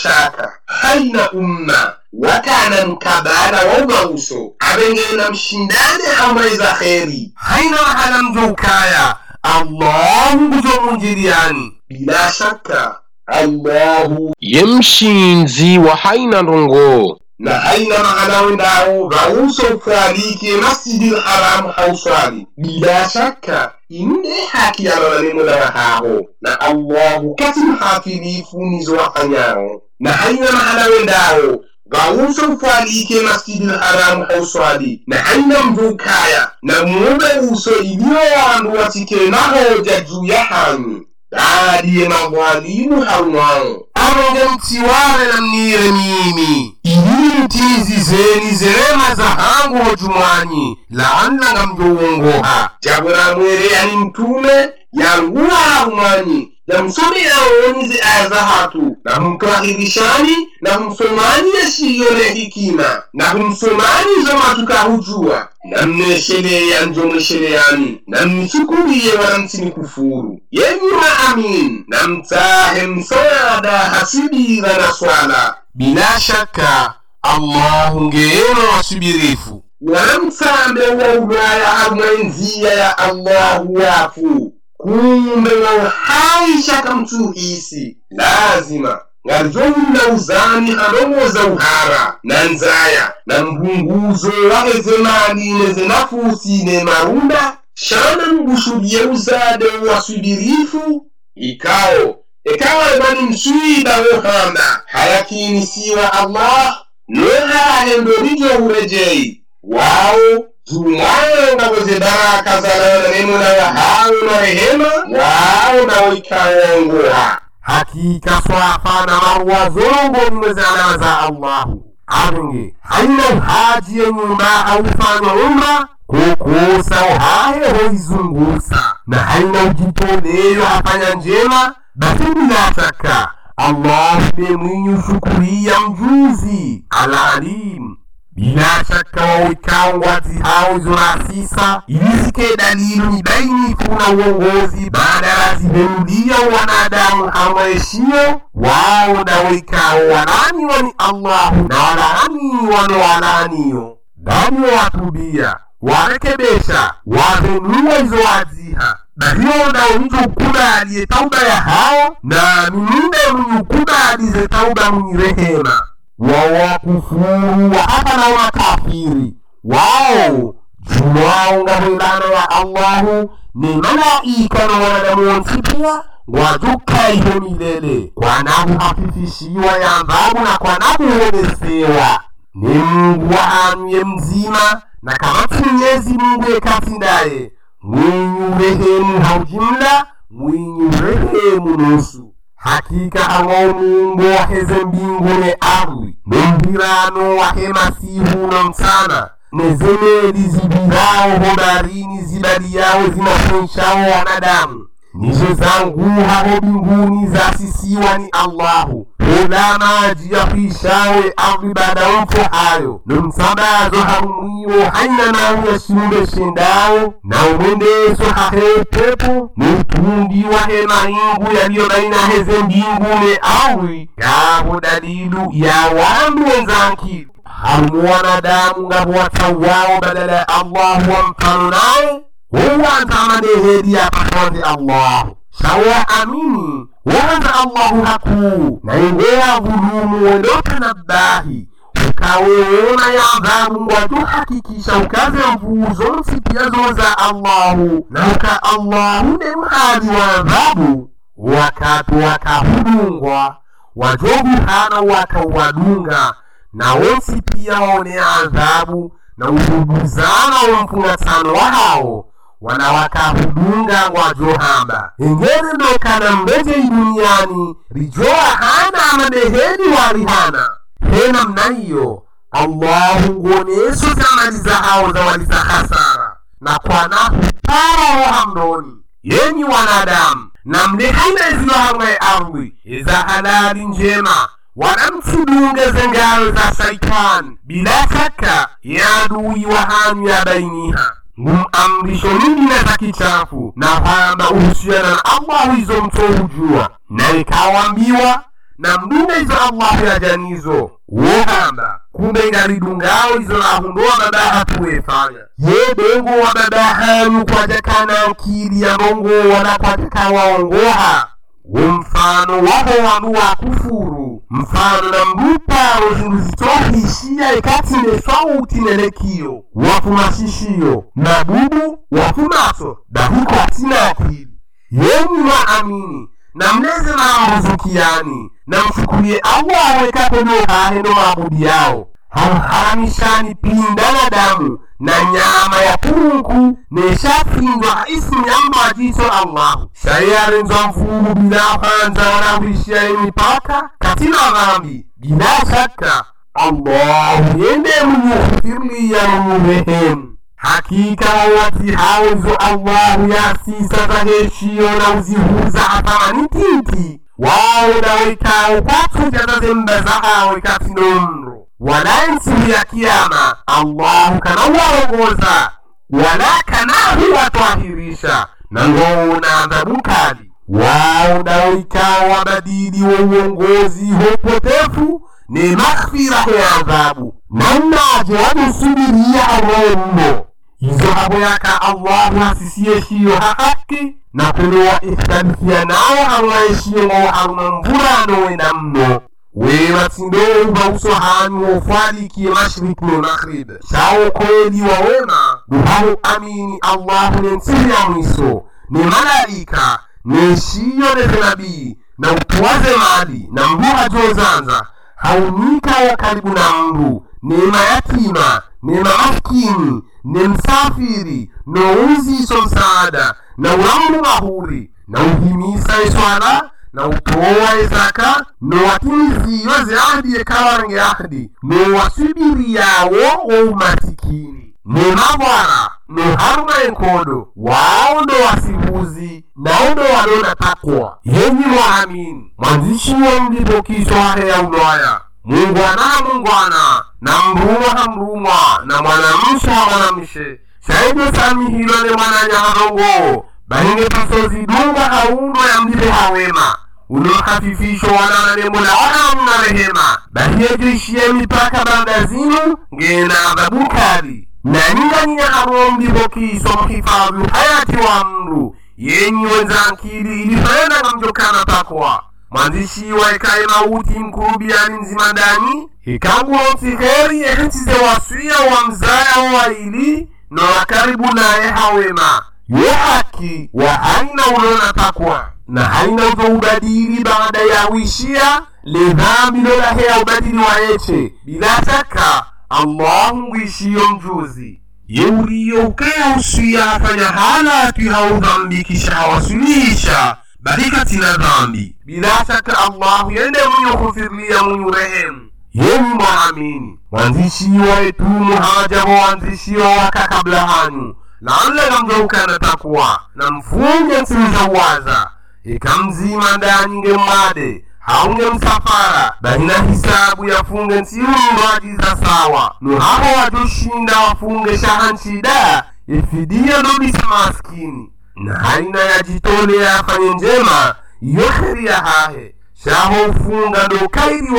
shaka. Haina umma watana mkabara waubauso abengena mshindane hamwe za kheri. Haina wahala mzoukaya allahu nguzomunjiriani bila shaka allahu yemshinzi wa haina ndongo. Na haina mahala wendawo bauso masjidil masjidi lharamu hauswali. Bila shaka inde haki yalona neno la wahaho na allahu kati mhafilifu nizo wafanyawo na haina mahala wendawo bauso masjidil masjidi lharamu hauswali. Na haina mvukaya. Na muube uso iliyowandu watike nahoja juu ya hanyu baadiye madhalimu harumwawo abenge mtiware na mnire mimi. Ili zeni zerema za hangu hojumwanyi laannanga mjowongoha jabura mwere yani mtume yanguwa harumwanyi yamsomera wonize aya za hatu. Na humtwahirishani na humsomani yashiyone hikima na humsomani zomatukahujua namnesheleya na namnisukuriye wanamtini kufuru. Yenyuma amin. Namtahe msaada hasibira na swala. Bila shaka allahu ngeyeno wasubirifu. Wanamtsambe wa ulwaya amwenziya ya allahu wafu kumbe wauhaisha kamtuhisi lazima ngarjomna uzani halongoza uhara na nzaya na mbunguzo waheze maline zenafusine marunda shana mgushulie uzade wasubirifu ikao ekawa ebani mswida wohanda hayakini siwa allah nohahendo nijo urejei. Wawo zumwayo ngaboze baraka zalana neno na rehema wao na ikawongoha hakika swafa na marwa zongo mmezana za allahu. Abenge haina uhaji ya nyumba aufanywa umra kukusa uhahe hoizungusa na haina ujitoleyo hafanya njema basi bila shaka allahu ndiye mwinyi ushukuria mjuzi alalim bila shaka wawikangwazi hao zorasisa ilizike dalilu ni bainifu na uongozi. Baada ya raziherudia wanadamu hamwaishio wao na wikao walaniwa ni allahu na walaani wanowalaaniyo bali watubia warekebesha wazenua izo waziha. Bahiyo na ukuda ukubaliye tauba ya hao na mininde mwenye ukubalize tauba mwenye rehema wawakufuru wa hata na makafiri. Wao jumwao ngahwelana ya allahu ni malaika na wanadamu wonsi pia ngwajukaiho milele. Kwanakuhafifishiwa ya adhabu na kwanakuhonesewa ni mungu wahamye mzima na kamati mnyezi mungu yekatindaye mwinyu urehemu haujimla mwinyu urehemu nusu hakika ang'o mungu mbingu ne ardhi nomvirano wahe masihu na msana nezemeli zibirao hodarini zibaliao zinafunshao wanadamu nizo zangu hapo mbinguni zasisiwa ni allahu. Hola maji yahishawe ardhi baada mfo hayo. Nomsambazo harumwiwo haina ya yashimbe shendao na umwendeso hahe pepo ni utundi wa hema ingu yaliyo baina heze mbingu ne ardhi yaho dalilu ya wandu wenzanki. Hamu wanadamu ngapo watawao badala ya allahu wa mfano naye huwantamadehedi yapatonde allahu sawa amini wanza allahu hakuu na ingea dhulumu wendotanabbahi ukaweona ya adhabu hakikisha ukaze mvuzo nsipyazo zoza allahu. Na uka allahu ne mhali wa adhabu. Wakatu wakahudungwa wajoguhana wakawadunga na wonsi pia waone adhabu. Na uhuduzana wa wahao wanawakahudunga wajohamba engene ndokana mbejei duniani rijoa hana amadehedi walihana hena mnaiyo allahu nguoneso zamali za hao za waliza hasara na kwanahu para rohamdoni yenyi wanadamu na mlehina izilohamwe ardhi iza halali njema wanamsudunga zengalo za shaitani. Bila shaka yadui wahanyu ya bainiha ngumamrisho nyingine za kichafu na kwamba uhusiana na Allah hizo mtoujua, na ikawambiwa na mdume hizo allahu yajanizo wohamba kumbe inaridungao izo nahundoa madaha tuwefanya ye bongo wa babahanyu kwajakana akili ya mongo wanakwataka waongoha. Umfano waho wandu wa kufuru mfano na mbuparo zindu zitohishia ikatine swauti nelekio wafumashishiyo na bubu wafumaso dahiko atina akili. Mwaamini na mleze mambuzukiani na mshukulie allah awekapo nohahe no mabudi yao pinda na damu na nyama ya punku ya mtu allah. Allahu shayarenzwa mfuru bila kwanza wanahuishia mipaka katina dhambi. Bila shaka allahu yende muyughfirliya muyurehemu hakika wawati hauzo allahu yasisa za heshiyo na uzihuza hathamani tinti. Wao nawekao kwatujaza zemba zahawe katinomro siku ya kiyama allahu kanawaongoza wala kanahuwatwahirisha na ngona adhabu kali. Wao dawaikao wabadili wa uongozi hopotefu ni maghfira ya adhabu. Namnaje wamusubiria aroho mno izo haboyaka allahu hasisiyeshiyo ha haki na kulowa ikhtalifiya nawo hamwaeshiyo ngo mvura mvurano na mno wewa tindouva uso hanyu wofwalikiye mashriki no maghrib. Shawo kweli wawema duhamu amini allahu nensiku ya mwiso ni malaika neshiyo nezenabii na utuwaze mali na mbuha jozanza haunika ya karibu na mndu ni mayatima ni maskini ni msafiri nouziso msaada na ulamru mahuri na uhimisa iswala na utowa izaka nowatimiziyo ziahdi yekawange ahdi nowasubiriyawo woumasikini ni mavwara noharuma enkodo. Wao ndowasibuzi nao ndo walona takwa. Yenyi mwaamini mwanzishi wa ahe ya ulaya mungwana hamungwana na mrumwa ha mrumwa na mwanamsha ha mwanamshe shaido samihilo ne mwananyaharongo bahinge pasozidunga haundo ya mlipe hawema nembo la wala mna rehema. Bahiyejoishiye mipaka bandazinu ngena adhabu kali na nyinganyina harombihokiso mhifadhu hayati wa mru. Yenyi wenzankili ilifenda ngamjokana takwa mwanzishi wa ekaye mauti mkurubiani mzima ndani ikanguonsi heri ehentize waswiya wa mzaya waili na wakaribu naye hawema. Yo haki wa aina ulona takwa na haina uzoubadili baada ya wishia lidhambi lolaheya ubadili wa eche. Bila shaka allahu ngwishiyo mjuzi. Yeuriyo ukaya usiya afanya halatu haudhambi kisha hawasulihisha bali katina dhambi. Bila shaka allahu yende mwenye kufirlia mwenye rehemu. Yemi mwaamini wanzishiwa etumu hawajabo wanzishiwa waka kabla hanyu laalla gamjaukana takwa na mfunge nsiuzawaza ikamzima ndani ngemmade haunge msafara bahina hisabu yafunge nsiumbwaji za sawa. Nuhaho wajoshinda wafunge shahanshida ifidia ndobisa maskini. Na haina ya yajitolea yafanye njema iyo ya hahe. Shaho ufunga ndo kairi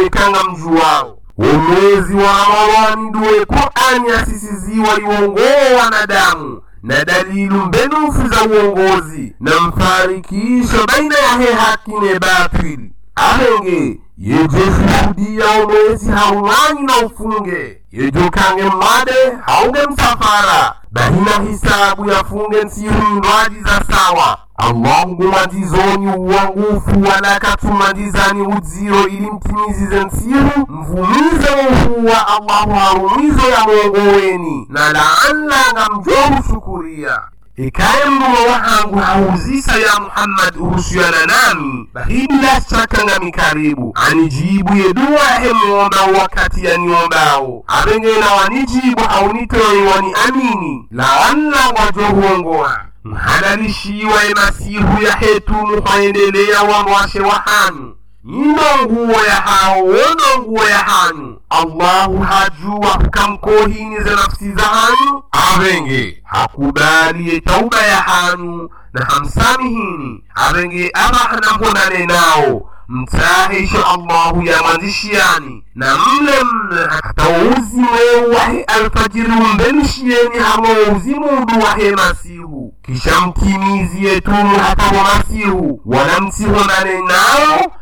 wekanga mju wao. Umwezi wa ramadhani nduwe qur'ani asisiziwa iwongoo wanadamu na dalilu mbenufu za uongozi na mfarikisho baina ya hehaki ne batili ahenge yejoshuhudia umwezi haulangi na ufunge. Yejokange mmade haunge msafara. Bahina hisabu yafunge nsihundwaji za sawa. Allahu ngumandizoni uwangufu wala katumandizani udziro ili mtimizize nsihu mvumize uhuwa allahu harumizo ya mongoweni na laallanga mjohu shukuria ikaye mdumo wahangu hauzisa ya muhammad uhusiana nami. Bahi bila shaka ngami karibu. Anijibu dua he muombao wakati yaniombao abengena wanijibu haunitoi wani amini laalla wajohuongoa mhalalishiwa emasihu ya hetu muhaendelea wamwashe wahanu nyino nguo ya hao wono nguo ya hanyu allahu hajua hukamkohinize nafsi za hanyu avenge hakubaliye tauba ya hanyu na hamsamihini avenge abahanamponane nao. Mtahisho allahu yamwanzishiyani na mle mle hatauzi wewahe alfajiri umbemshiyeni hamo uzimudu wahe masihu. Kisha mtimizie tumu hatamo masihu. Wala msihonane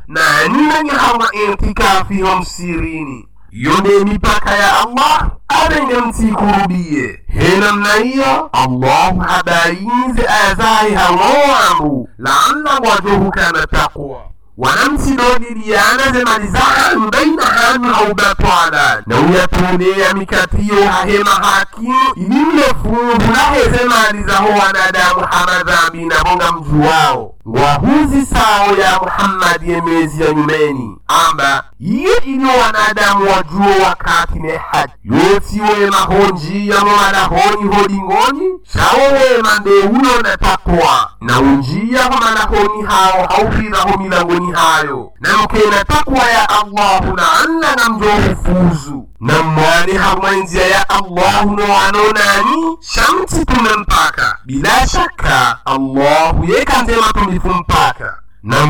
nao na ninanyi hama wa msirini yone mipaka ya allah abenge msikurubie henamna hiyo allahu habayinize ayazahi hamowambu laalla wajohukana takwa wanamsidodiliana zemali zahanyu baina hanyu haubatwala na uyatolea mikatiyo hahema hakimu laheze mali zaho wanadamu hamadhambi nabonga mju wao. Ngwahuzi sao ya muhammadi yemezi ya nyumeni. Amba iye iliyo wanadamu wajuo wakati ne haji. Yoti wema honjiya holingoni shawo wema ndeulo na takwa na unjiya malakoni hao haupiraho milangoni hayo. Na mkena takwa ya allahu anna na mjohufuzu na mwani hamwanzia ya allahu nowanonani shamti tumempaka bila shaka allahu yekanzema tumifu mpaka. Na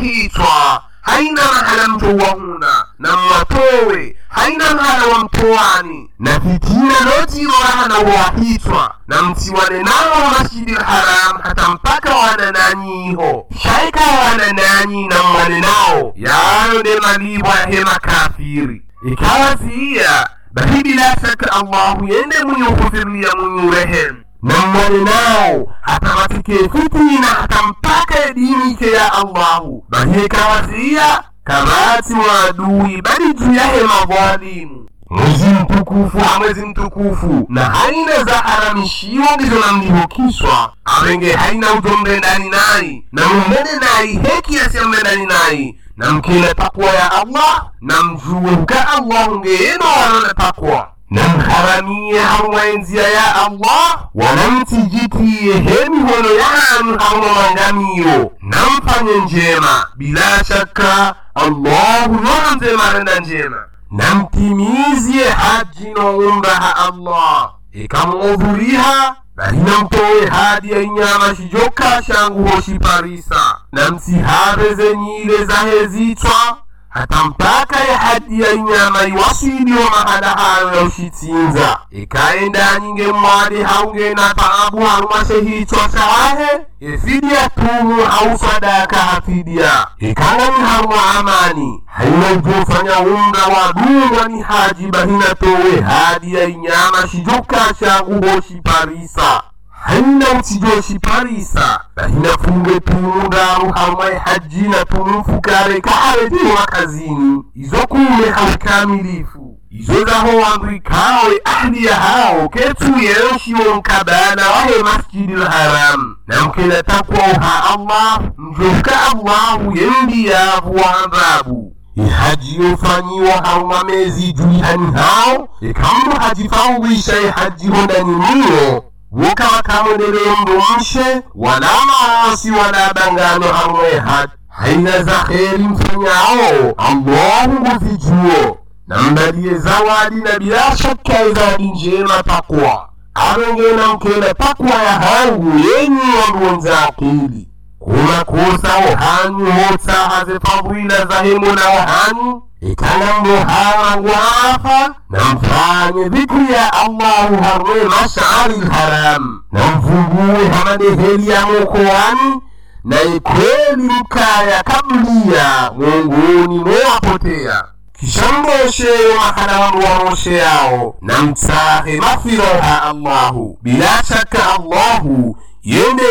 hitwa haina mahala mtowahuna na mwatowe haina mahala wa mtowani na fitina notiroahana wahitwa na mtiwane nao masjidi lharam hata mpaka wana nanyiho shaika wana nanyi na mwane nao. Yayo ne malibo yahe kafiri. Ikawa siya bahi bila shaka allahu yende mwenye ukufirlia mwenye urehemu na mmwane nao hata matike fitina hata mpaka dinike ya allahu. Karati wa adui bali juu yahe madhalimu mwezi mtukufu na mwezi mtukufu na haina za haramishiwa ndizo namlihukishwa amenge haina ujombe ndani nayi na mumbene nayi heki yasembe ndani nayi na mkile takwa ya allah na mzuwe huka allah ngeyeno wanone takwa na hamwa hamwaenzia ya allah wanamtijitiye hemihono yanu hamwa mangamiyo namfanye njema. Bila shaka allahu nohanze marenda njema. Namtimizie haji no umraha allah. Ikamuudhuriha bali namtowe hadi ya inyama shijoka shangu hoshiparisa na msihave zenyile zahe zitwa hata mpaka ya hadi ya inyama iwasiliwa mahala hayo ya ushitinza ikaenda nyinge mwali haunge na taabu harumashe hicho shahe ifidia tumu au sadaka hafidia. Ikana ni haruma amani. Haina ujofanya unga wa dunga ni haji bahina towe. Hadi ya inyama shijuka shangu hoshi parisa haina usijoshi parisa. Bahina funge tumu hamai harumai haji na tumu fukare kaharejiwa kazini. Izo kume haukamilifu. Izo zaho wandrikawe ahli ya hao ketu yeroshiwo mkabana wahe masjidi lharam na mkena takwa uha allah mjofuka allahu yendiyavu waandabu ihaji yofanyiwa haumamezi mezi julihani hao ikamno hajifaulisha ihaji hondani mio woka wakamwendeleo mshe walama maasi wala bangano haruma ihaji haina za kheri mfanyao allahu nguzijuo na mbalie zawadi na bila shaka zawadi njema takwa arengena mkela takwa ya hangu yenyi wanduonza akili. Kuna kosa ohanyu hotsaha haze fadhila za hemo na ohanyu ngwafa na mfanye dhikri ya allahu harwe mashari haram. Na mvungue hamadeheli ya mokoani na ikweli mkaya kablia mwongoni mwapotea. Kishangosheyo mahala wanduwaroshe yao na mtsahe mafiraha allahu. Bila shaka allahu yende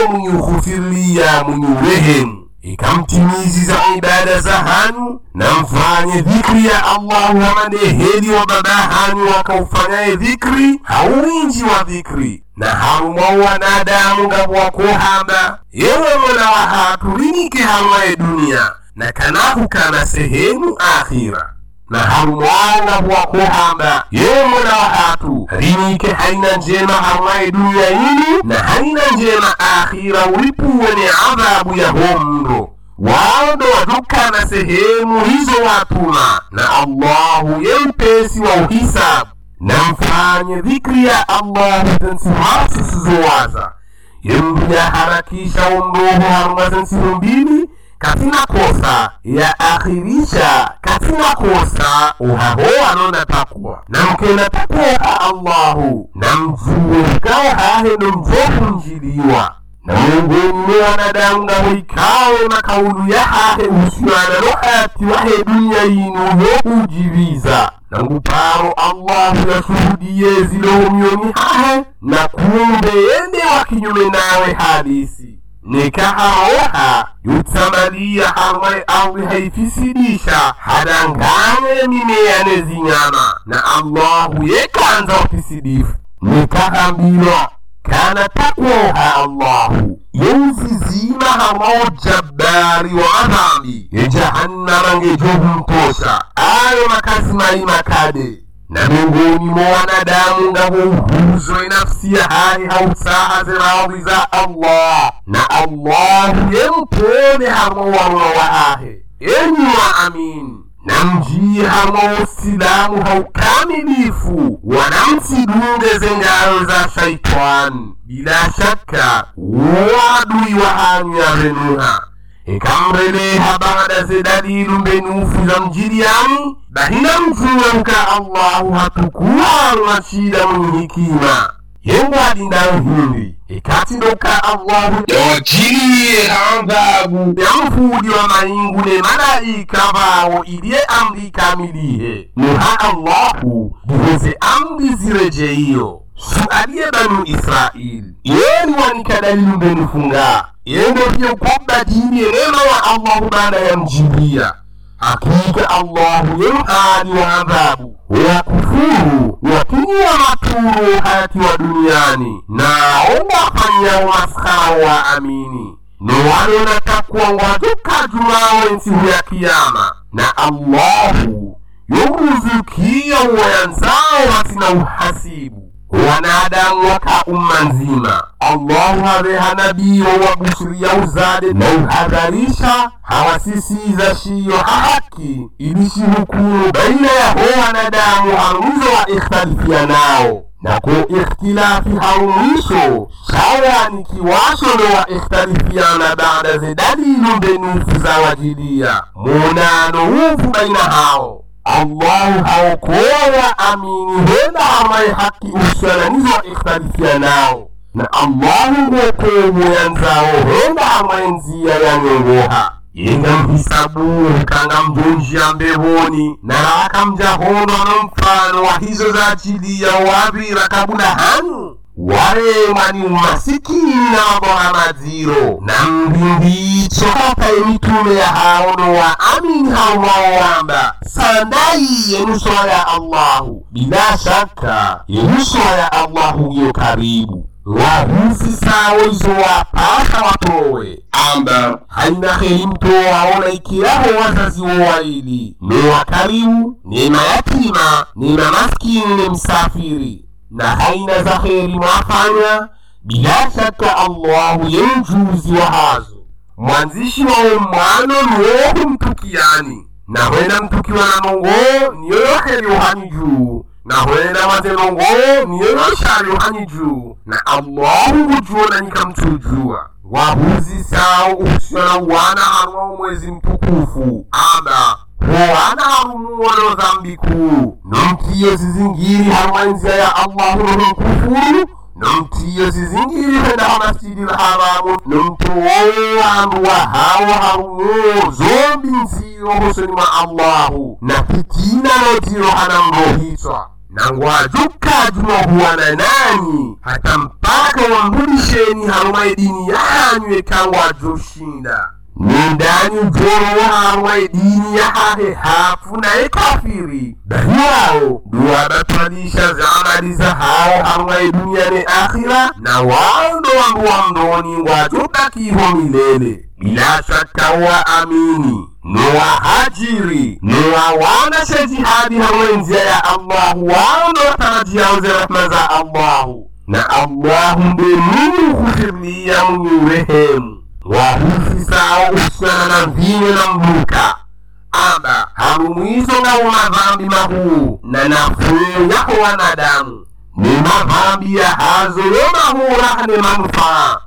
mwenye urehemu ikamtimizi za ibada za hanu na mfanye dhikri ya allahu hamadeheli wa baba hanu wakaufanyaye dhikri hauwinji wa dhikri na harumwau wanadamu ngabwakuhamba yewe mola wa hatu rinike harumwaye dunia na kanahu kana sehemu akhira na harumwanga bwakuhamba yewe mola wa hatu rinike haina njema harumwaye dunia ini na haina njema akhira ulipuwe ni adhabu ya homndo wao ndo wadukana sehemu hizo watuma na allahu ye mpesi wa uhisabu. Na mfanye dhikri ya allahu zensiwasi sizowaza yembuya harakisha umroho haruma zensiho mbili katina kosa ya akhirisha katina kosa uhaho anona takwa. Na mkena takwa ya allahu na mjuwe ukawa hahe nomvokunjiliwa na miongoni wanadamu ngahoikawe makaulu ya hahe usiwana no hati wahe dunia yino yo nanguparo na nguparo allahu yashuhudiye zilohomyoni hahe na kumbe yende wakinyume nawe halisi nikahaoha yutsamaliya harmai ardi haifisidisha. Hadangane mimea nezinyama na allahu yekanza wafisidifu nikahambilo kana takwoha allahu? Yeuzizima hamao jabbari wa adhambi yejahannama ngejohumtosha ayo makazi mai makade na miongoni mwa wanadamu ngahuhuzwe nafsi ya hali hautsaha ziradhi za allah. Na allahu yempone hamwe warwa wa ahe. Enyi wa amini na mjii hamo usilamu haukamilifu wanamsidunge ngalo za shaitani bila shaka wadui wa hanyu yavenuha ikamreleha baada ze dalilu mbenufu za mjiliani bahina mjuwenka allahu hatukuwa shida mwenye hikima yengwadindayo hindi ikatindoka allahu. Yawajiriye adhabu yamfudi wa maingu ne malaika vawo iliye amri kamilihe nuha allahu diheze amri zirejeiyo sualiye banu israili yeni wanika dalilu mbenufunga yendo vyo kwamba dini rema wa allahu baada ya mjibia hakika allahu yemhali wa adhabu. Wakufuru wakinywa maturu hati wa duniani. Na wafanyao maskhara wa amini. Ni wale nowalona takwa jumao nsihu ya kiyama. Na allahu yoruzukiya wayanzao wasina uhasibu wanadamu waka umma nzima. Allahu haveha nabii wawabushiria uzade. Na uhadharisha hawasisiza shiyo haki. Ilishihukuru baina yaho wanadamu haruzo wa ikhtalifianao na ku ikhtilafi hau shawa ni kiwasho no wa ikhtalifiana baada ze dalilu mbenufu za wajilia. Munano uvu baina hao allahu haukoya amini. Hena amaye haki uhusiananizo wa ikhtalifianao na allahu ngokomu yanzao henda amaye nzia yanyongoha yenga mhisabu kanga mvunjia mbevoni na raka mjahono no mfano wa hizo za chidi ya wavira kabula hanu waremwa mani umasikini na mabora maziro na mrindicho hata emitume ya haono wa amin haumawamba sandai yenuswa ya allahu. Bila shaka yenuswa ya allahu yo karibu. Wahusi sawo izo wapasha watowe. Amba haina heri mtowaona ikiaho wazazi wowaili ni wakaribu ni mayatima ni mamaskini ni msafiri na aina za kheri mwafanya bila shaka allahu ye mjuzi wa hazo. Mwanzishi wawe mwano nuwohu mtukiani na hwenda mtukiwa na mongo niyoyo kheri uhani juu na waze mongo niyoyo shari uhani juu na allahu ngujuo nikamtujua mtujua wahuzi sao uhusiana wana harwa mwezi mtukufu amba dhambi kuu nomtiyo zizingiri haruwa nzia ya allahu nohomkufuru nomtiyo zizingiri henda hamasjidi lharamu nomtowowo wandu wa hawo haruwo zombi nziyo husoni mwa allahu na fitina notiro hana mrohiswa nangwajukajunohuwana nani hata mpaka wambudisheni harumai dini yanyu ekangwajoshinda nindani ujoro harumai dini yahahe hafu na ekafiri kafiri. Bahiwao duwabatwalisha zamali za hao harumai duniani akhira na wao ndo wangu wa wamdoni ngwajobakiho milele. Bila shaka wa amini nuwa hajiri nuwa wana sha jihadi hamwenzia ya allahu. Wao ndo watarajiauze rahma za allahu. Na allahu mbe Mungu hufirlia mwenye urehemu wahusi sawa uhusiana na vile na mbuka amba harumwizo na madhambi mahuu na nafuu yako wanadamu. Ni madhambi ya hazo yomahura ne manufaa.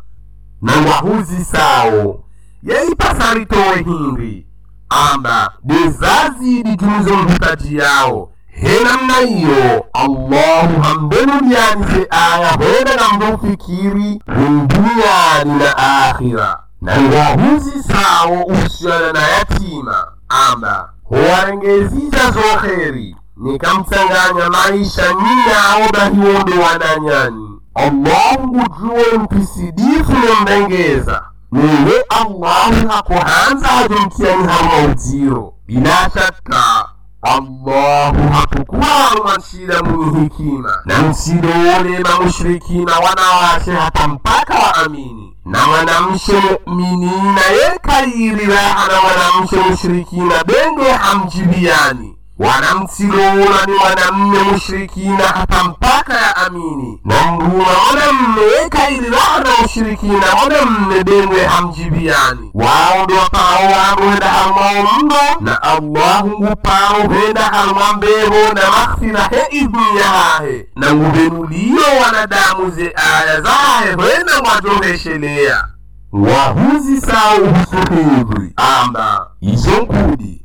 Na wahuzi sao yeipasaritowe hindi. Amba dezazi dijuzo mhitaji yao. Henamna iyo allahu hambenulianize aya hoda na mbufikiri duniani na akhira na uaguzi sawo uhusiana na yatima. Amba huwarengeziza zoheri nikamchanganya maisha nyinyawo bahiwondo wananyani allahu ngujuwe mpisidifu nembengeza niwe allahu hakuhanza hajumtiani haruma ujiro bila shaka allahu hakukuwa harumwanshira mwenye hekima, na msiro mamushirikina wanawashe hata mpaka waamini na mwanamshe muminina yekairiraha na mwanamshe mushirikina benge hamjibiani wanamtsilola ni mwanamme mushrikina hata mpaka ya amini. Na mruma mwanamme yekairiraha na mushrikina mwanamme bengwe hamjibiani. Wao ndo pao wangu henda hamwao mndo na allahu ngupao henda hamwambeho mbeho na maghfira he idhni yahahe na ngubenuliyo wanadamu ze aya zahe hwena mwajoheshelea wahuzi sawo uhusuhindwi amba. Izo nkudi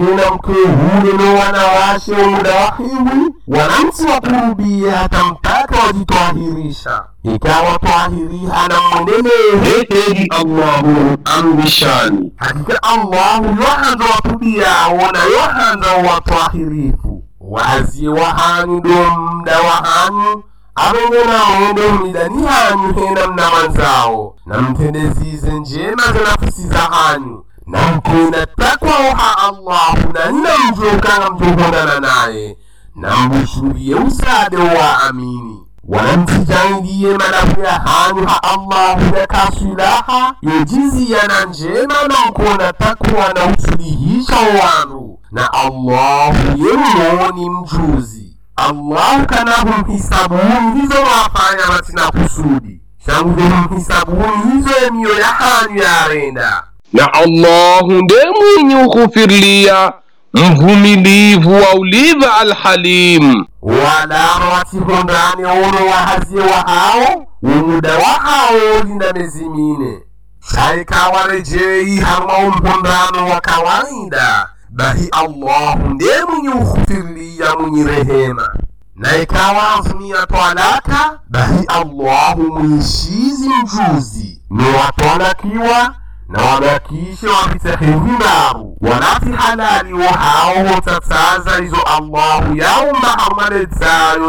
mke mkehule no wanawashe muda wa hiwi wanamsi wakurubie hata mpaka wajitwahirisha. Ikawa twahiriha na mwenene heri allahu ambishani hakika allahu yohanza watubiyawo na yohanza watwahirifu. Wazie wahanyu do mda wahanyu abengena nawo midani hanyu hena mnamanzawo na mtendezize njema za nafsi za hanyu. Na mtenda takwawo ha allahu na nna mjokanga mjohonana naye. Na mbushurie usade wa amini. Wanamtijangilie madafu ya hanyu ha allahu yakaswilaha yojiziyana njema na mkona takwa na usulihisha wanu na allahu yemwoni mjuzi allahu kanahum hisabuni hizo wafanya batina kusudi. Shanguze mhisabuni hizo emiyo ya hanyu yarenda na allahu nde mwenye ukhufirlia mvumilivu wa uliva alhalimu walama watihondane ono wahazie wahao umuda wahao linda mezi mine. Shaikawarejei harma umhondano wa kawaida bahi allahu ndiye mwenye ukhufiriya mwenye rehema. Na ikawa azumia twalaka bali allahu mwishizi mjuzi. Ni watwalakiwa na wabakishe wapite hevi maru wanati halali wahao hotataza izo allahu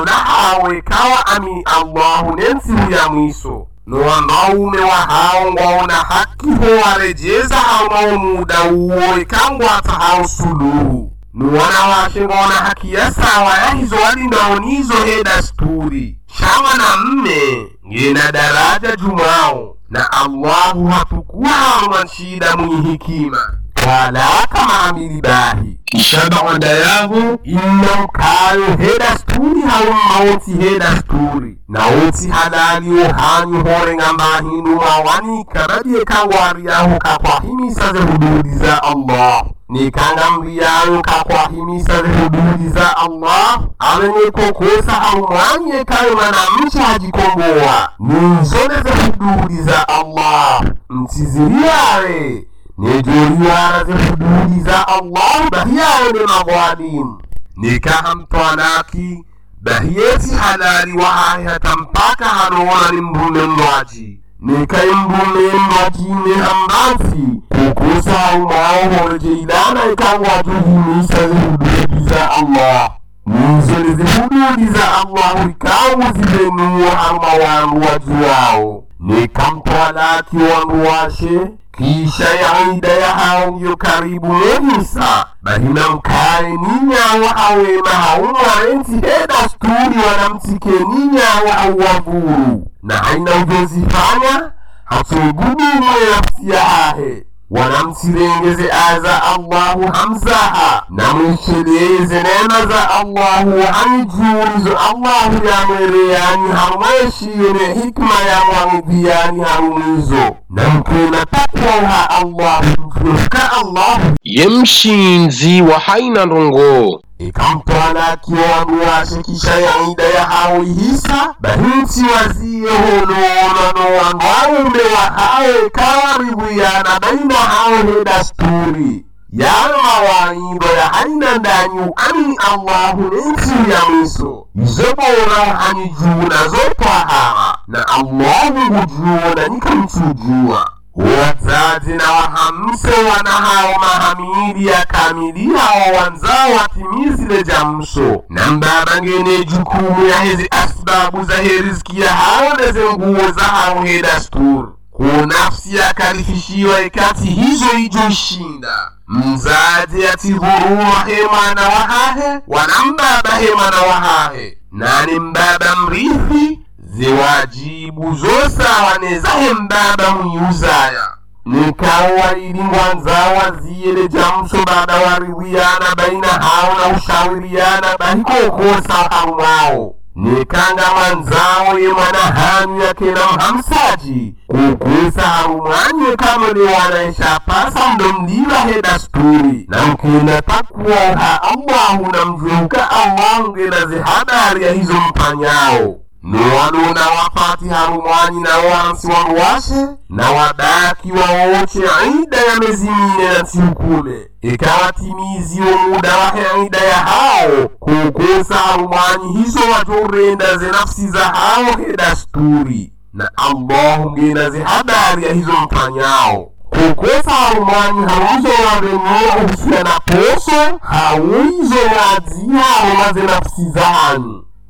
na hawe ikawa ami allahu nensihu ya mwiso nuwanaume wahao ngwaona haki howarejeza haumawo muda uwo ikangwata hao suluhu. Nuwana wanawake ngwaona haki ya sawa yahizo walinaonizo he dasturi. Shawa na mme ngena daraja jumao. Na allahu hatukuwa haruma mwihikima hikima wala maamiri bahi. Kishaba wanda yavo ino kayo he dasturi hawa maoti he dasturi na oti halali ohanyu hore ngamba hindu mawani karabie kawari yaho kakwahimisa ze hududi za allah. Nikanga mriyayo kakwahimisa ze hududi za allah amenye haumwani harumwanye kayo manamcha hajikomboa. Nizone ze hududi za allah. Mtiziriare nejoriwara ze hududi za allah bahiyayo ne madhalimu nikahamtwanaki bahiyeti halali wahahe hatampaka hanoona ni mrume mrwaji nikai mrume mrwaji ne hambansi kukusa umao horejeilana ikangwajuhimisa ze za allah. Nizo ni hududi za allahu ikawu zibenuwo haruma wandu wajuwao nikamtwalaki wandu washe kisha ya ndiyo karibu nenisa bahina mkae ninyawa awema haumwarenti heda sturi wanamtike ninyawa auwavuru na aina ujozifanya hatogudumwe nafsi yahahe wanamtirengeze aza allahu hamzaha na mwisheleze neema za allahu hanijuulizo allahu yamwereyani harumweshiyene hikma yamwangidhiyani harumizo na mkena takwaha allahu mfuka allahu. Yemshinzi wa haina ndongo ikamtwala kiwandu washe kisha yaida ya hao ihisa bahinsi waziye honoonano wandu aume wa hao ikawaribuyana baina hao he dasturi. Yalo mawaindo ya haina ndanyu ami allahu nensi ya miso. Izobora hanijuna zotwahara na allahu ngujuna nikamtujua wazazi na wahamse wana hao mahamidi yakamili hao wanzao watimizile jamso na mbaba ngene jukumu ya hezi asbabu za heriziki ya hao neze nguo za hao he dasturu ku nafsi yakalifishiwa ikati hizo ijo ijoshinda mzazi atidhuruma he wahahe wanambaba he mwana wahahe nani mbaba mrithi ziwajibu zosawa nezahe mbaba mwiuzaya nikawa ilingwanza waziyele jamso bada wariwiyana baina hao na ushawiriana bahikokosa harumao nikanga mwanzao ye mwana hanyu yakena mhamsaji. Kukusa harumwanye kamwe wanaishapasa mdomdiva he dasturi. Na mkina takuwaha allahu na mjuka allahu ngena zihadari ya hizo mpanyao nuwanuna wafati harumwanyi na wansi waruwashe na wadaki wawoche ida ya mezi mine na nsihukume ikawatimiziwo muda wahe ida ya hao kukosa harumwanyi hizo watorenda ze nafsi za hao he dasturi na allahu ngena ze habari ya hizo mpanyao kukosa harumwanyi hawizo warenyewa uhusiana poso hauizo wazi harumaze nafsi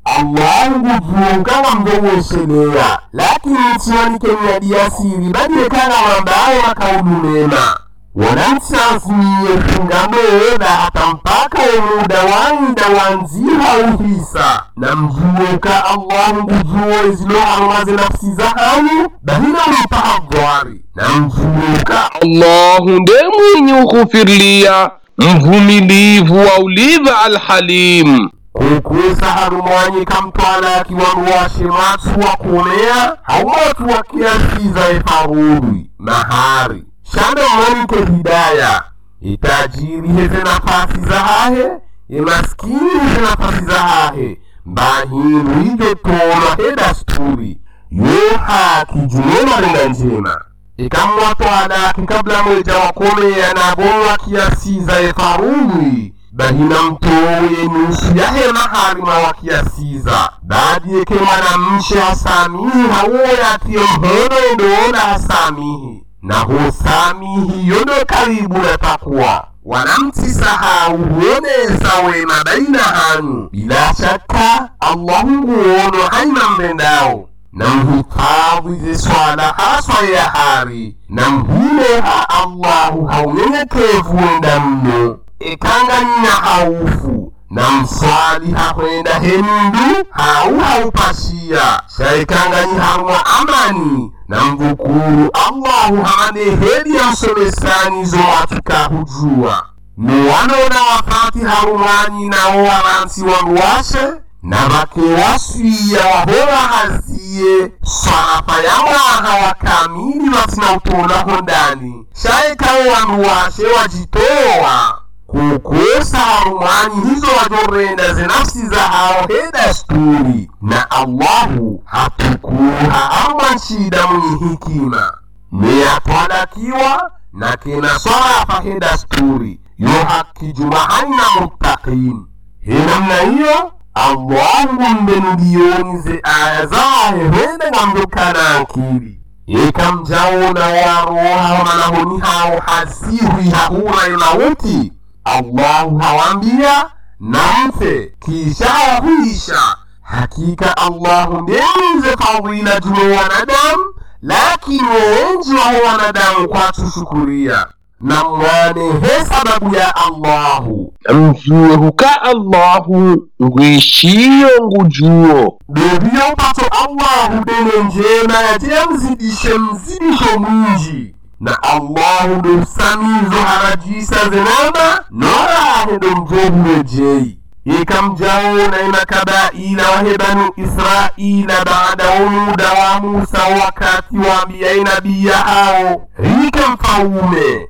za hanyu allahu ngujuka wamdoweshelera lakini tsiwanike mnyadiasiri mema. Wambaye makaudumema wanamsansimiye fungameeda hata mpaka wemuda wanda wanziha uhisa. Na mjuoka allahu ngujuo zilo harumaze nafsi za hanyu bahina mpahadhwari na mjuoka allahu nde mwenye ukhufirlia mvumilivu wa uliva alhalim kukusa harumwanyi kamtwala akiwaruwashe matsu wa kumea haumatu wa kiasiza efaruri mahari shanda mwanike hidaya. Itajiri heze nafasi za hahe emaskini heze nafasi za hahe. Mbahiru ivetolwa he dasturi yo haki junena lenga njema ikamwatwala kikabla mweja wakomeya nabonwa kiyasiza efarumwi bahina mtoye nusu. Yahema maharima wa kiyasiza baadi yeke mwanamshe hasamihi hawoyatiye mhene ndoona hasamihi naho hosamihi yondo karibu na takuwa wanamtisahau huonesa wema baina hanu bila shaka allahu nguono haina mbendao na mhifadhize swala haswa ya hari. Na mhileha allahu haunyenyekevu wenda mno ekanganya haufu na mswali hahwenda hemindu hau haupashia. Shaikanganyi hamwa amani na mvukuru allahu hamaneheri ya msomesanizo watika hujua. Nuwanona wafati harumwanyi nawo waransi wanduwashe na bake waswiya wahora haziye swarafa ya mwaha wa kamili wasina utonaho ndani shaekawo wanduwashe wajitowa kukosa amani hizo wajorenda zinafsi za hao he dasturi na allahu hatukuha ama nshida mwenye hikima neyatwalakiwa na kena swarafa he dasturi yo haki juma haina muttaqin. He namna hiyo allahu mbendionize aya zahe hende ngamdokana akili. Ekamjaona waroha manahoni hao hasihwi hahura emauti allahu hawambia namfe kisha hawahuisha hakika allahu ndenize fadhila jume wanadamu lakini wengi wa wanadamu kwatushukuria na mwane he sababu ya allahu. Namjue huka allahu ngwishiyo ngujuo. Dobiyo pato allahu dene njema yaje mzidishe mzidisho mwinji na allahu domsamizo harajisa zenama norahe domjohurejei ikamjaona ina kabaila wahe banu israila baada umuda wa musa wakati waambiya nabiya hao. Rike mfaume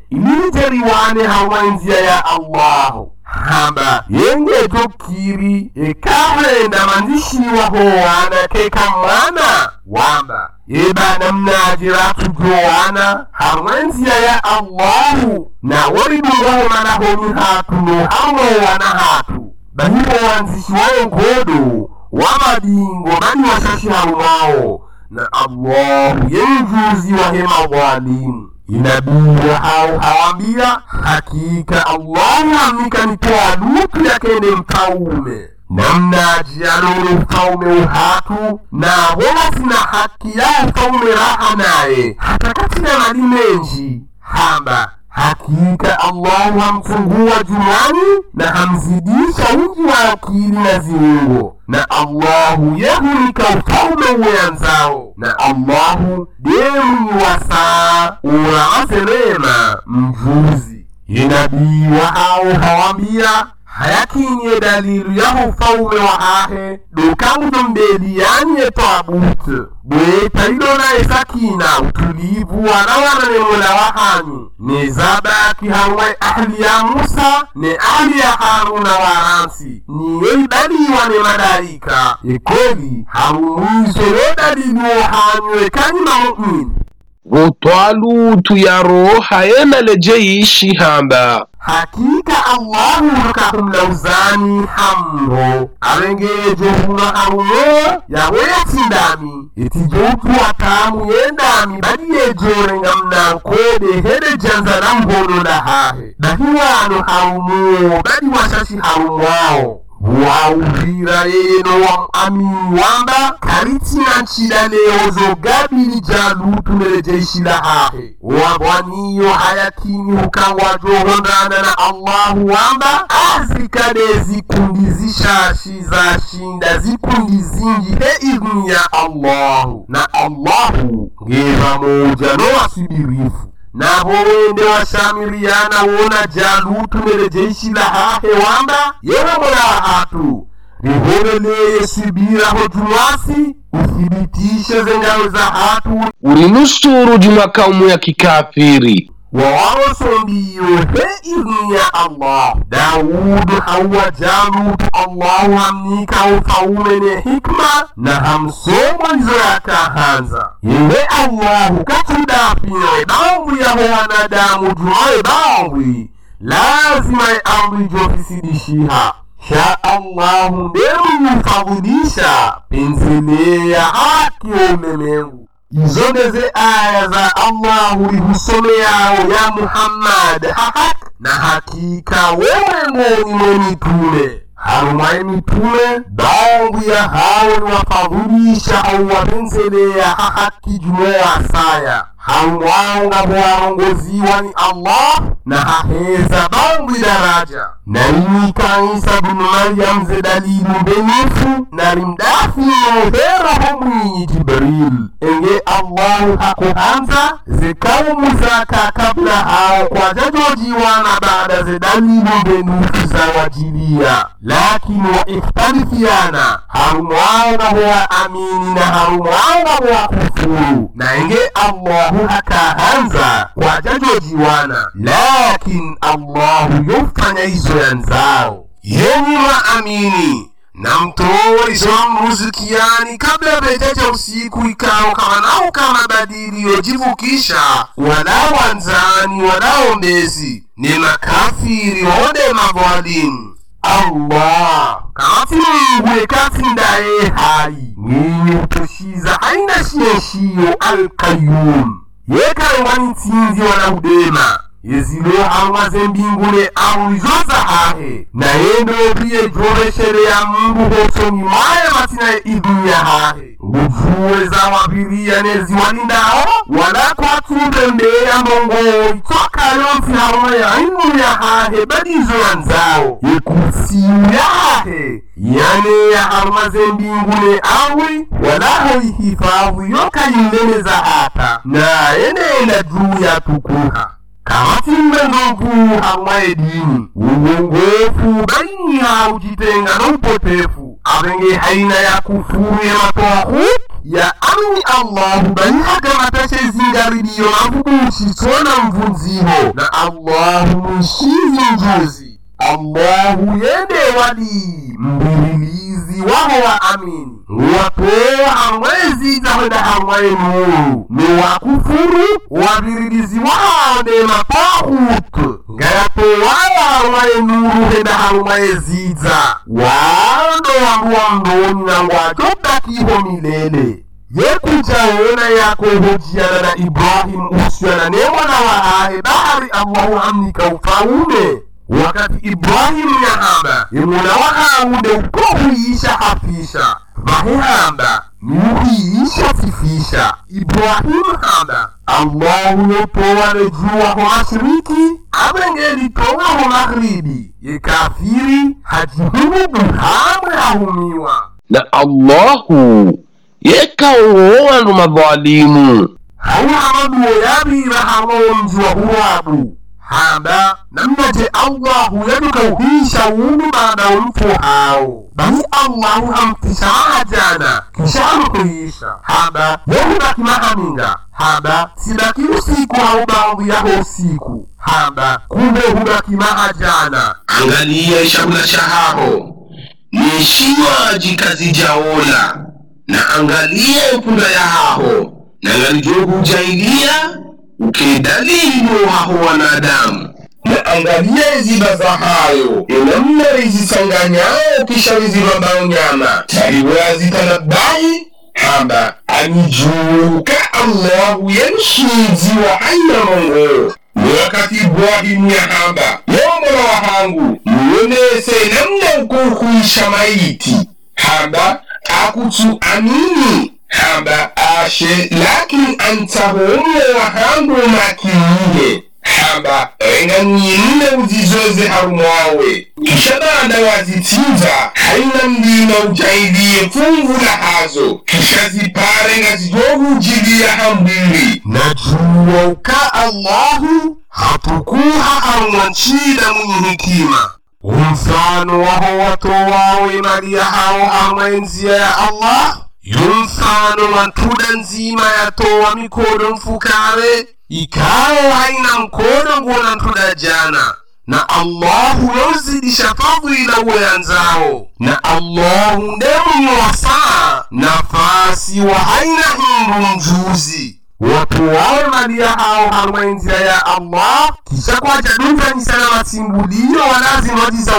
hawa njia ya allahu hamba yenge jokiri ekahenda manzishiwa howana keka mwana. Wamba yebana mnajira tujowana hamwenziya ya allahu na waridungaho honi hatu no hamwowana hatu. Bahibo wanzishi nkodo wabadingo bani washashi harumao na allahu yenjuzi wahema dhalimu inabii au hawambia hakika allahu amikanitoa duku yakende mfaume namna alolo ufaume uhatu na wala sina haki ya ufaume raha naye hata na mali hamba hakika allahu hamfungua jumani na hamzidisha wingi wa akili na ziungo na allahu yehulika ufaume uweanzao na allahu saa wasaa urawaselema mjuzi. Inabii wa hao hawambia hayakinye dalilu ya ufaume wa ahe hahe dokaudombeliyanye bwe bwetaidona esakina utulivu wanawana ne mola wa hanyu. Ne zabaki hamwe ahli ya musa ne ahli ya haruna waransi niyo idaliwa ne madarika ekoli hamumwizo yo dalilu hanyu ekanyima mu'mini votwalutu ya roha yenalejeyishi hamba. Hakika allahu rukahumlauzani hamro. Arengejo huna harumo yaweyatsindami etijotu atamu yendami. Badiyejorenga mnankode hede janzana mhono lahahe. Dahiwano harumo badi washashi harumwao wawuvira yeno wa amini wamba karitina nchida leo zogabili jalutu nele jeshi la hahe wabwaniyo hayakini hukawajohondana na allahu wamba azikade zikundi zishashi za shinda zikundi zingi he idhni ya allahu. Na allahu ngeva moja nowasibirifu nabo wende washamiriana wona jalutu nele jeshi la hahe wamba yewe mola hatu rihoreleye subiraho jumasi uthibitishe zengalo za hatu ulinusuru juma ya kikafiri wawarosombiyo he idni ya allah. Dawudu hawa jalutu allahu hamnika ufaume ne hikma na hamsomo izo yakahanza yewe allahu katudafie bambwi yaho wanadamu junoye bambwi lazima amri jofisidishiha sha allahu ndemuyufadhilisha penzelea haki wa ulemengu izo ndeze aya za allahu lihusomeyawo ya muhammad. Hahak na hakika wewe mwenye monitume harumwaye mitume baadhi ya hao ni wafadhilisha au wapenzelea hahaki saya hamwao ngabo warongoziwa ni allah na haheza baadhi daraja. Narimika kanisa binu maryam ze mbenifu narimdafi noheroho mwinyi jibril. Enge allahu hakuhanza ze kaumu zaka kabla hao kwa jajojiwana baada ze dalilu mbenifu za wajilia lakini waikhtalifiana harumwanga ngabo wa amini na harumwanga ngabo wa kufuru. Na enge allahu akaanza kwa jajojiwana lakin allahu yofanya izo yanzao yenyi maamini na mtoe izo mruzikiani kabla vejaja usiku ikao kama nao kama badili yojivukisha wala wanzani wala ombezi ni makafiri wode mavalimu allah kamati mungu ekatindaye hai. Mwenye utoshiza aina shiyeshiyo alkayum yekare wanitsinzi wana kudema. Hamwa amaze awu izoza hahe na yendo piye joreshere ya mungu hosoni maye matinaye ya hahe nguvuwe za wabiria neziwalindaho wala ya mongo. Itoka yonsi hamwa ya indu ya hahe badizo ya nzao. Yekusiyu ya hahe yane ya harma zembingule awi walaho ihifadhi yokayindene za hata na yenenda juu ya tukuha kamati mmendoku hamwa edini uongofu baini ya ujitenga na avenge haina ya kufuru ya matohut ya amni allahu bani hagamatashe zingaridiyo mavubushitsona mvunziho na allahu mwishizi njuzi allahu yende wali. Mbililizi waho wa wapoa watoa hamwezi zahwenda hamwaye nuru ni wakufuru wabiridizi wao ne mapahut ngayatowawa hamwaye nuru henda hamwaye ziza. Wando wanduwa mdoni na ngwajodakiho milele. Yekujaona yakohojiana na ibrahimu uhusiana ne mwana wahahe bahari allahu hamnika ufaume wakati ibrahimu yahamba imuna wahawude uko huyiisha hafisha vahehamba niuhiyiisha sifisha. Ibrahimu hamba allahu yotowale juwaho mashariki abengelitowaho maghribi. Yekafiri hajihumudu hamwe hahumiwa na allahu yekawowandu madhalimu. Hauhamaduwo yabira hamawo huwabu hamba namnaje allahu yaduka uhisha wunu baada umfu hao. Bali allahu hamtisha ajana kisha amkuisha haba yahubaki mahaminga haba sibaki usiku au baadhi yaho usiku. Haba kumbe hubaki mahajana angalia haho nishiwa shiwaji kazijaola na angalia mpunda ya haho. Na ngalijohujailia ukedalilu haho wanadamu. Na angalia iziba za hayo. Enamna rizisanganyao kisha rizibambao nyama. Tariwea zitanabahi hamba anijuka allahu yemshizi wa haina mongo wakati ibrahimu ya hamba yomola wahangu muonese namna ukuhuisha maiti. Hamba akutu amini hamba ashe lakini wa wahangu hamba enga nyinne uzizoze harumwawe. Kisha baada wazitsinza haina mlima fungu fungula hazo. Kisha zipare nga zijohujilia hambili. Najuwa uka allahu hapukuha amwa nchida mwenye hekima. Umfano waho watowawe malia hao amwa enzia ya allah yumfano wa ntuda nzima yatowa mikono mfukare ikawa haina mkono nguona ntudajana na allahu yozidisha fadhila uyanzao na allahu ndemunyowasaa saa nafasi wa haina hindu mjuzi. Watu wawe malia hao haruma inzira ya allah kisha kwaja dukanyisa na masimbulio walazima wajiza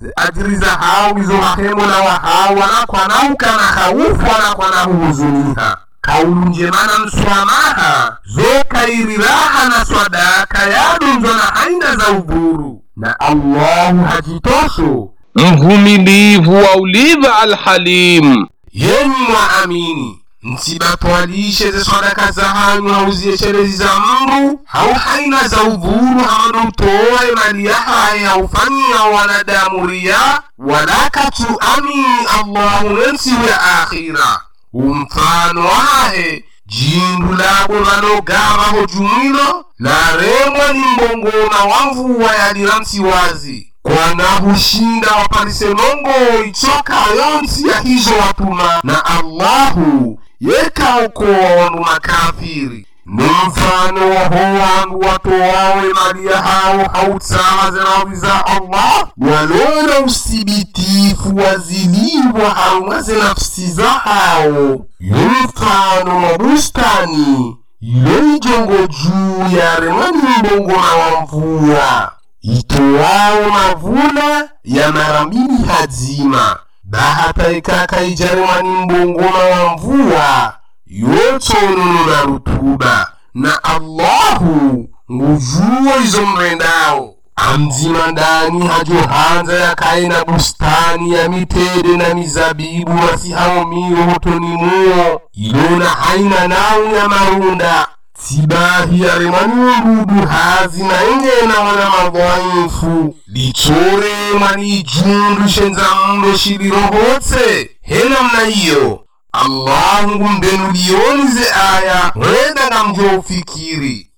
uvuru ajiriza hao izo hahemo na wahao wanakwanauka na haufu wanakwanahuhuzuniha kaulu njemana mswamaha zoka iriraha na swadaka yadunzwa na haina za uburu na allahu hajitosho mvumilivu wa uliva alhalim. Yenyi mwaamini msibatwalishe ze sadaka za hanyu hauzie sherezi za mndu hau haina za uvuru hamadu utoe mali yahaye haufanyia wanadamu riya walakatu amini allahu nensiwe akhira. Umfano ahe jindu labo balogavaho jumwilo laremwa ni mbongoma wa mvuwa yalira msiwazi kwanahushinda wapalise mongo ichoka yonsi ya hizo watuma na allahu yekaokowa wandu makafiri ni mfano wa wandu watowawe malia hao hautsaha zerawi za allah. Walona usibitifu harumwaze nafsi za hao. Ni mfano wa bustani. Iloijongo juu yaremwani mbongona wa mvua. Itowawo mavula ya mara mbili hadzima bahata ikaka Ijerumani mbongoma wa mvua yotsonunula rutuba na allahu nguvuo izo mrendao amzima ndani hajohanza yakaye na bustani ya mitede na mizabibu wasihao miro hotoni muo ilona haina nau ya marunda sibahi yaremani urudu hazi na engena wana madhaifu lichore mani ijundu shenza mndo shilirohotse henamna iyo allahu ngumbenulionize aya mwenda ufikiri.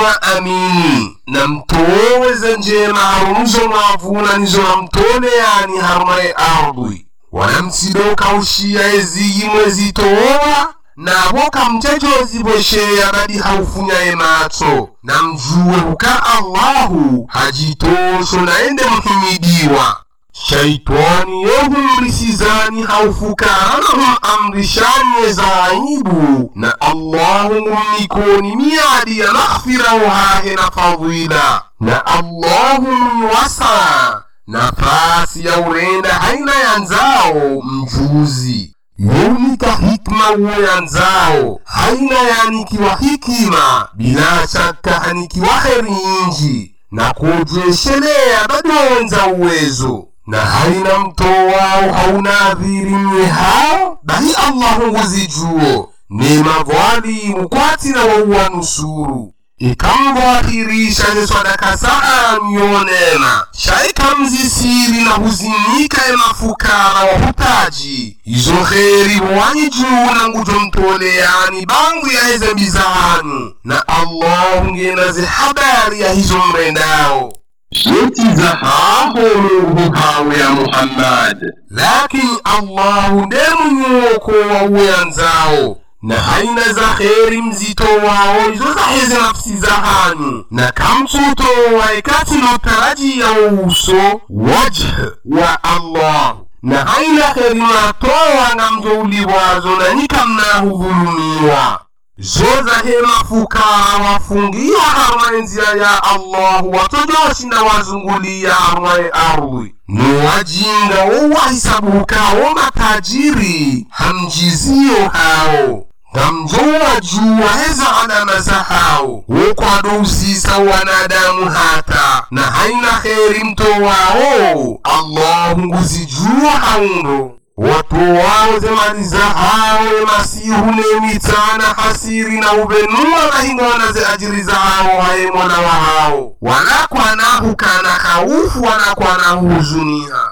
Mwa amini na mtoweza njema harumuzo mwavuna nizo namtoleyani harumaye ardhi wanamsidokaushia ezigi mwezitowa nabo kamjejozibosheya yabadi haufunyaye matso. Na mjuwe huka allahu hajitosho naende muhimidiwa. Shaitani yehumrisizani haufukarana amrishanye zaibu aibu. Na allahu mumnikoni miadi ya mahfira uhahe na fadhila. Na allahu mniwasa nafasi ya urenda haina yanzao mjuzi yeunika hikma uwo yanzao haina yanikiwa hikima bila shaka hanikiwa heri inji na kujeshelea badonza uwezo. Na haina mtowao hauna adhiri mwe hao bahi allahu nguzijuo nema dhalimu kwatira wauwanusuru ikamdhahirisha ze swadaka saa myonema shaikamzisiri na huzinika emafukara wa hutaji izo kheri na ngujo mtoleyani bangu ya ezembi zanu na allahu ngena zihabari ya hizo mrendao zoti za mungu hawe ya muhammad. Lakini allahu ndemunyuoko wauyanzao na haina za kheri mzito wao izo zaheze nafsi za hanu na ikati notarajiya uso wajh wa allah. Na haina kheri matowa ngamjouliwazo na nikamnahudhulumiwa zoza hema fukara wafungiwa haruma enzira ya allahu watojoshinda wazunguliya harwa ye ardhi ni wajinga wowahisabukawo matajiri hamjizio hao ngamjowa jua heza alama za hao wokwadousisa wanadamu hata na haina kheri mtowao allahu nguzijua haundo watu wao zemani zahao masihu nemitana hasiri na ubenua nahingona ze ajiri zahao haye mwana wa hao wanakwanahu kana haufu wanakwanahu huzuniha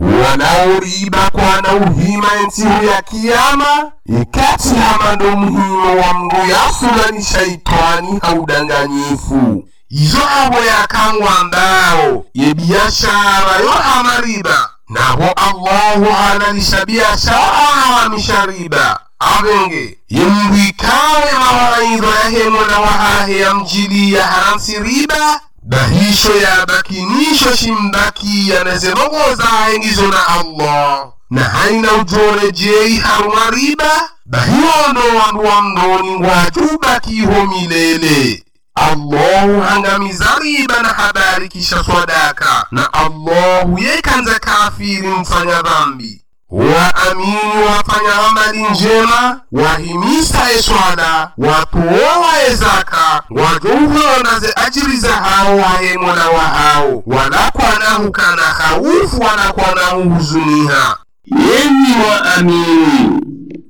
wanaoriba kwana uhima ensihu ya kiyama ikati hamando muhimo wa mndu yasulani shaitani haudanganyifu. Izo abo yakangwa mbao ye biashara yo hamariba nabo allahu halalisha biashara hawamisha riba. Avenge yemwikawe mawaidha yahe mwana wahahe yamjiliya haramsi riba bahisho ya bakinisho shimbaki yanazemogoza engizo na allah. Na haina ujore jei haruma riba? Bahiwondo wandu wamdoni ngwajubakiho milele. Allahu hangamiza riba na habari kisha swadaka. Na allahu yekanza kafiri mfanya dhambi waamini wafanya amali njema wahimisaye swala watuowaye zaka wajouhonaze ajiri za hao waye mola wa hao. Walakwanahu kana haufu walakwanahu huzuniha. Yenyi waamini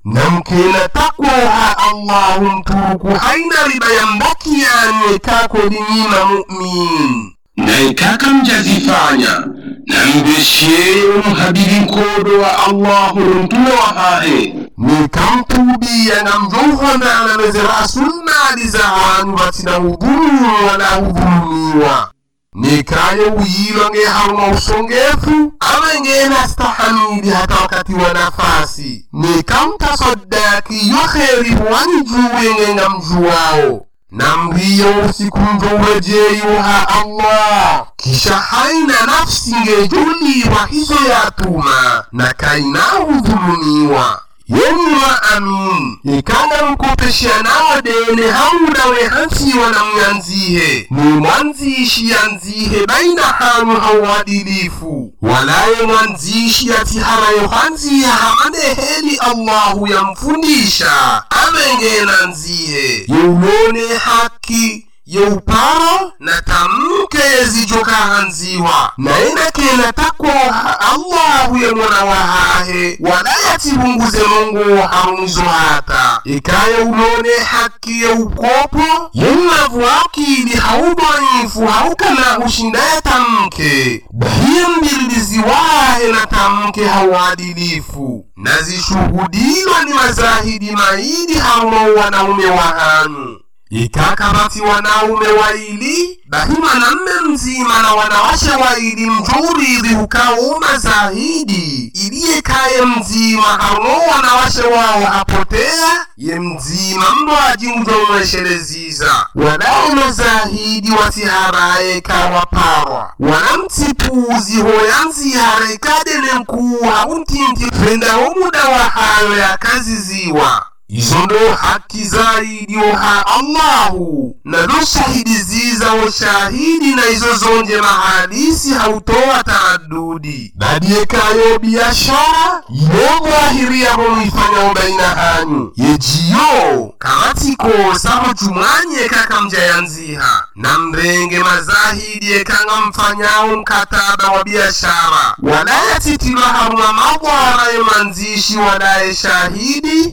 na mkena takwaha allahu mturuku haina riba yambakiyanye kako dinyima mu'min na ikaka mjazifanya. Na mbesheye umuhabiri nkodo wa allahu mtume wahahe nikamtubiya nga mjouhona anameze rasulmali za anu batina hudhulumu wala hudhulumiwa nikaye uyilwa nge haruma usongefu ama ngena stahamili hata wakati wa nafasi. Nikamtasoddaki yo kheri wani juwe ngenga mjuwao namriyo usiku mjourejeyiwa allah. Kisha haina nafsi ngejuliwa hizo yatuma. Na kaina hudhulumiwa yeni wa amin ikanda mkopesha nawo dene haudawe hansiwa na myanzihe ni mwanzishi yanzihe baina hanu hauadilifu walaye mwanzishi yatiharayo hanziha hamadeheli allahu yamfundisha amengena nzihe yeulone haki yeuparo na tamke yezijokahanziwa naena kena takwaha allahu ye mwana wahahe wala yatibunguze mungu harumwizo hata ikaye ulone haki yeukopo yemlavu akili haubonifu haukana ushinda yatamke bahiye mbilizi wahe na tamke hauadilifu. Nazishuhudilwa ni wazahidi maidi haruma wanaume wahanu ikakabati wanaume waili bahima na mme mzima na wanawashe waili. Mjuridhi hukauma zahidi iliyekaye mzima hauno wanawashe wao hapotea ye mzima. Mbo mjomwesheleziza wanaume zahidi wasiharaye kawaparwa wanamtipuzi hoyanzihare kadene mkuu hauntinti fendawo umuda wa hayo yakaziziwa izo ndo haki zaidi ha allahu. Na ndo shahidi ziza wo shahidi na izo zonje mahadisi hautoa taradudi badiyekayo biashara yobwahiriyaho mwifanya baina hanyu. Yejiyo kamatikosaho jumwanye kaka mjayanziha na mrenge mazahidi ekanga mfanyawo mkataba wa biashara. Walayatitilwa haruma mabwarayo manzishi walaye shahidi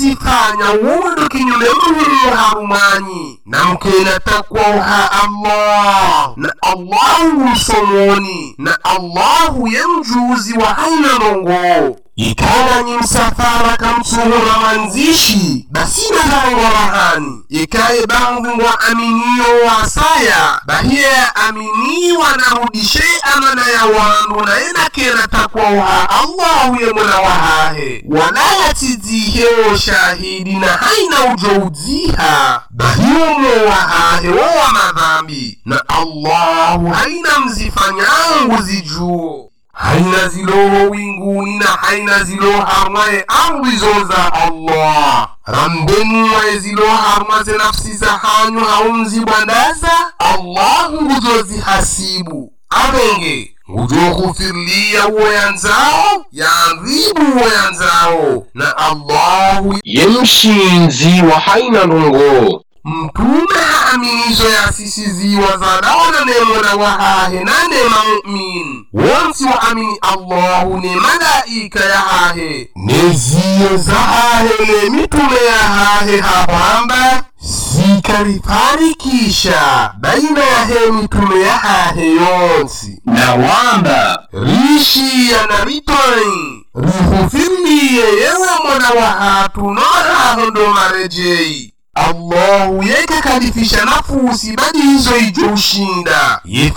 nikamzifanya wundo kinyume mhuru harumanyi na mkena takwauha allah. Na allahu msomoni. Na allahu ye mjuzi wa haina nongo ikala ni msafara kamsuhura manzishi basina harangorahani ikaye bangu ngwa aminiyo wasaya bahiye aminiwa narudishe amana ya wandu naena kena takwauha allahu ye mwana wahahe wala woshahidi shahidi na haina ujoudziha bahiyomo wahahe wowa madhambi. Na allahu haina mzifanyangu zijuo haina ziloho winguni na haina ziloho harmaye ardhi zoza allah. Rambeni waye ziloho harmaze nafsi za hanyu haumzibwandaza allahu nguzozihasibu abenge ngujokhufirliya uwoyanzawo yanribu uwoyanzawo na allahu ye mshinzi wa haina ndongo mtume haaminizo yasisiziwa zadawana nemona wahahe na nema mu'min. Wonsi waamini allahu ne malaika ya yahahe neziyo zahahe ne mitume yahahe hapamba zikalifarikisha baina yahe mitume yahahe yonsi. Na wamba. Rishiya na ritoi rihufirliye yewe mwana wa hatu nohaho ndo marejeyi allahu yekakalifisha nafusi badi hizo ijo ushinda. Ye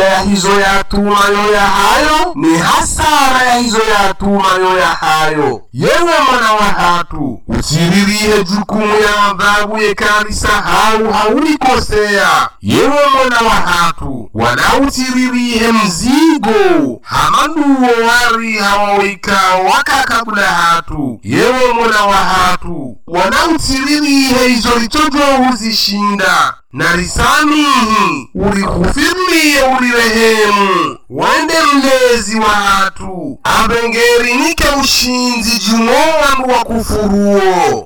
ya hizo yatumayo ya hayo ni hasara ya hizo yatumayo ya hayo. Yewe mwana wa hatu utiririhe jukumu ya adhabu yekalisahau haulikosea yewe mwana wa hatu wala utiririhe mzigo. Hamaduwo wari hawawikao waka kabla hatu. Yewe mwana wa hatu wala izo litojo huzishinda na risamihi ulikufirlie ulirehemu. Wende mlezi wa hatu. Abengerinike ushinzi jumo wandu wa kufuruo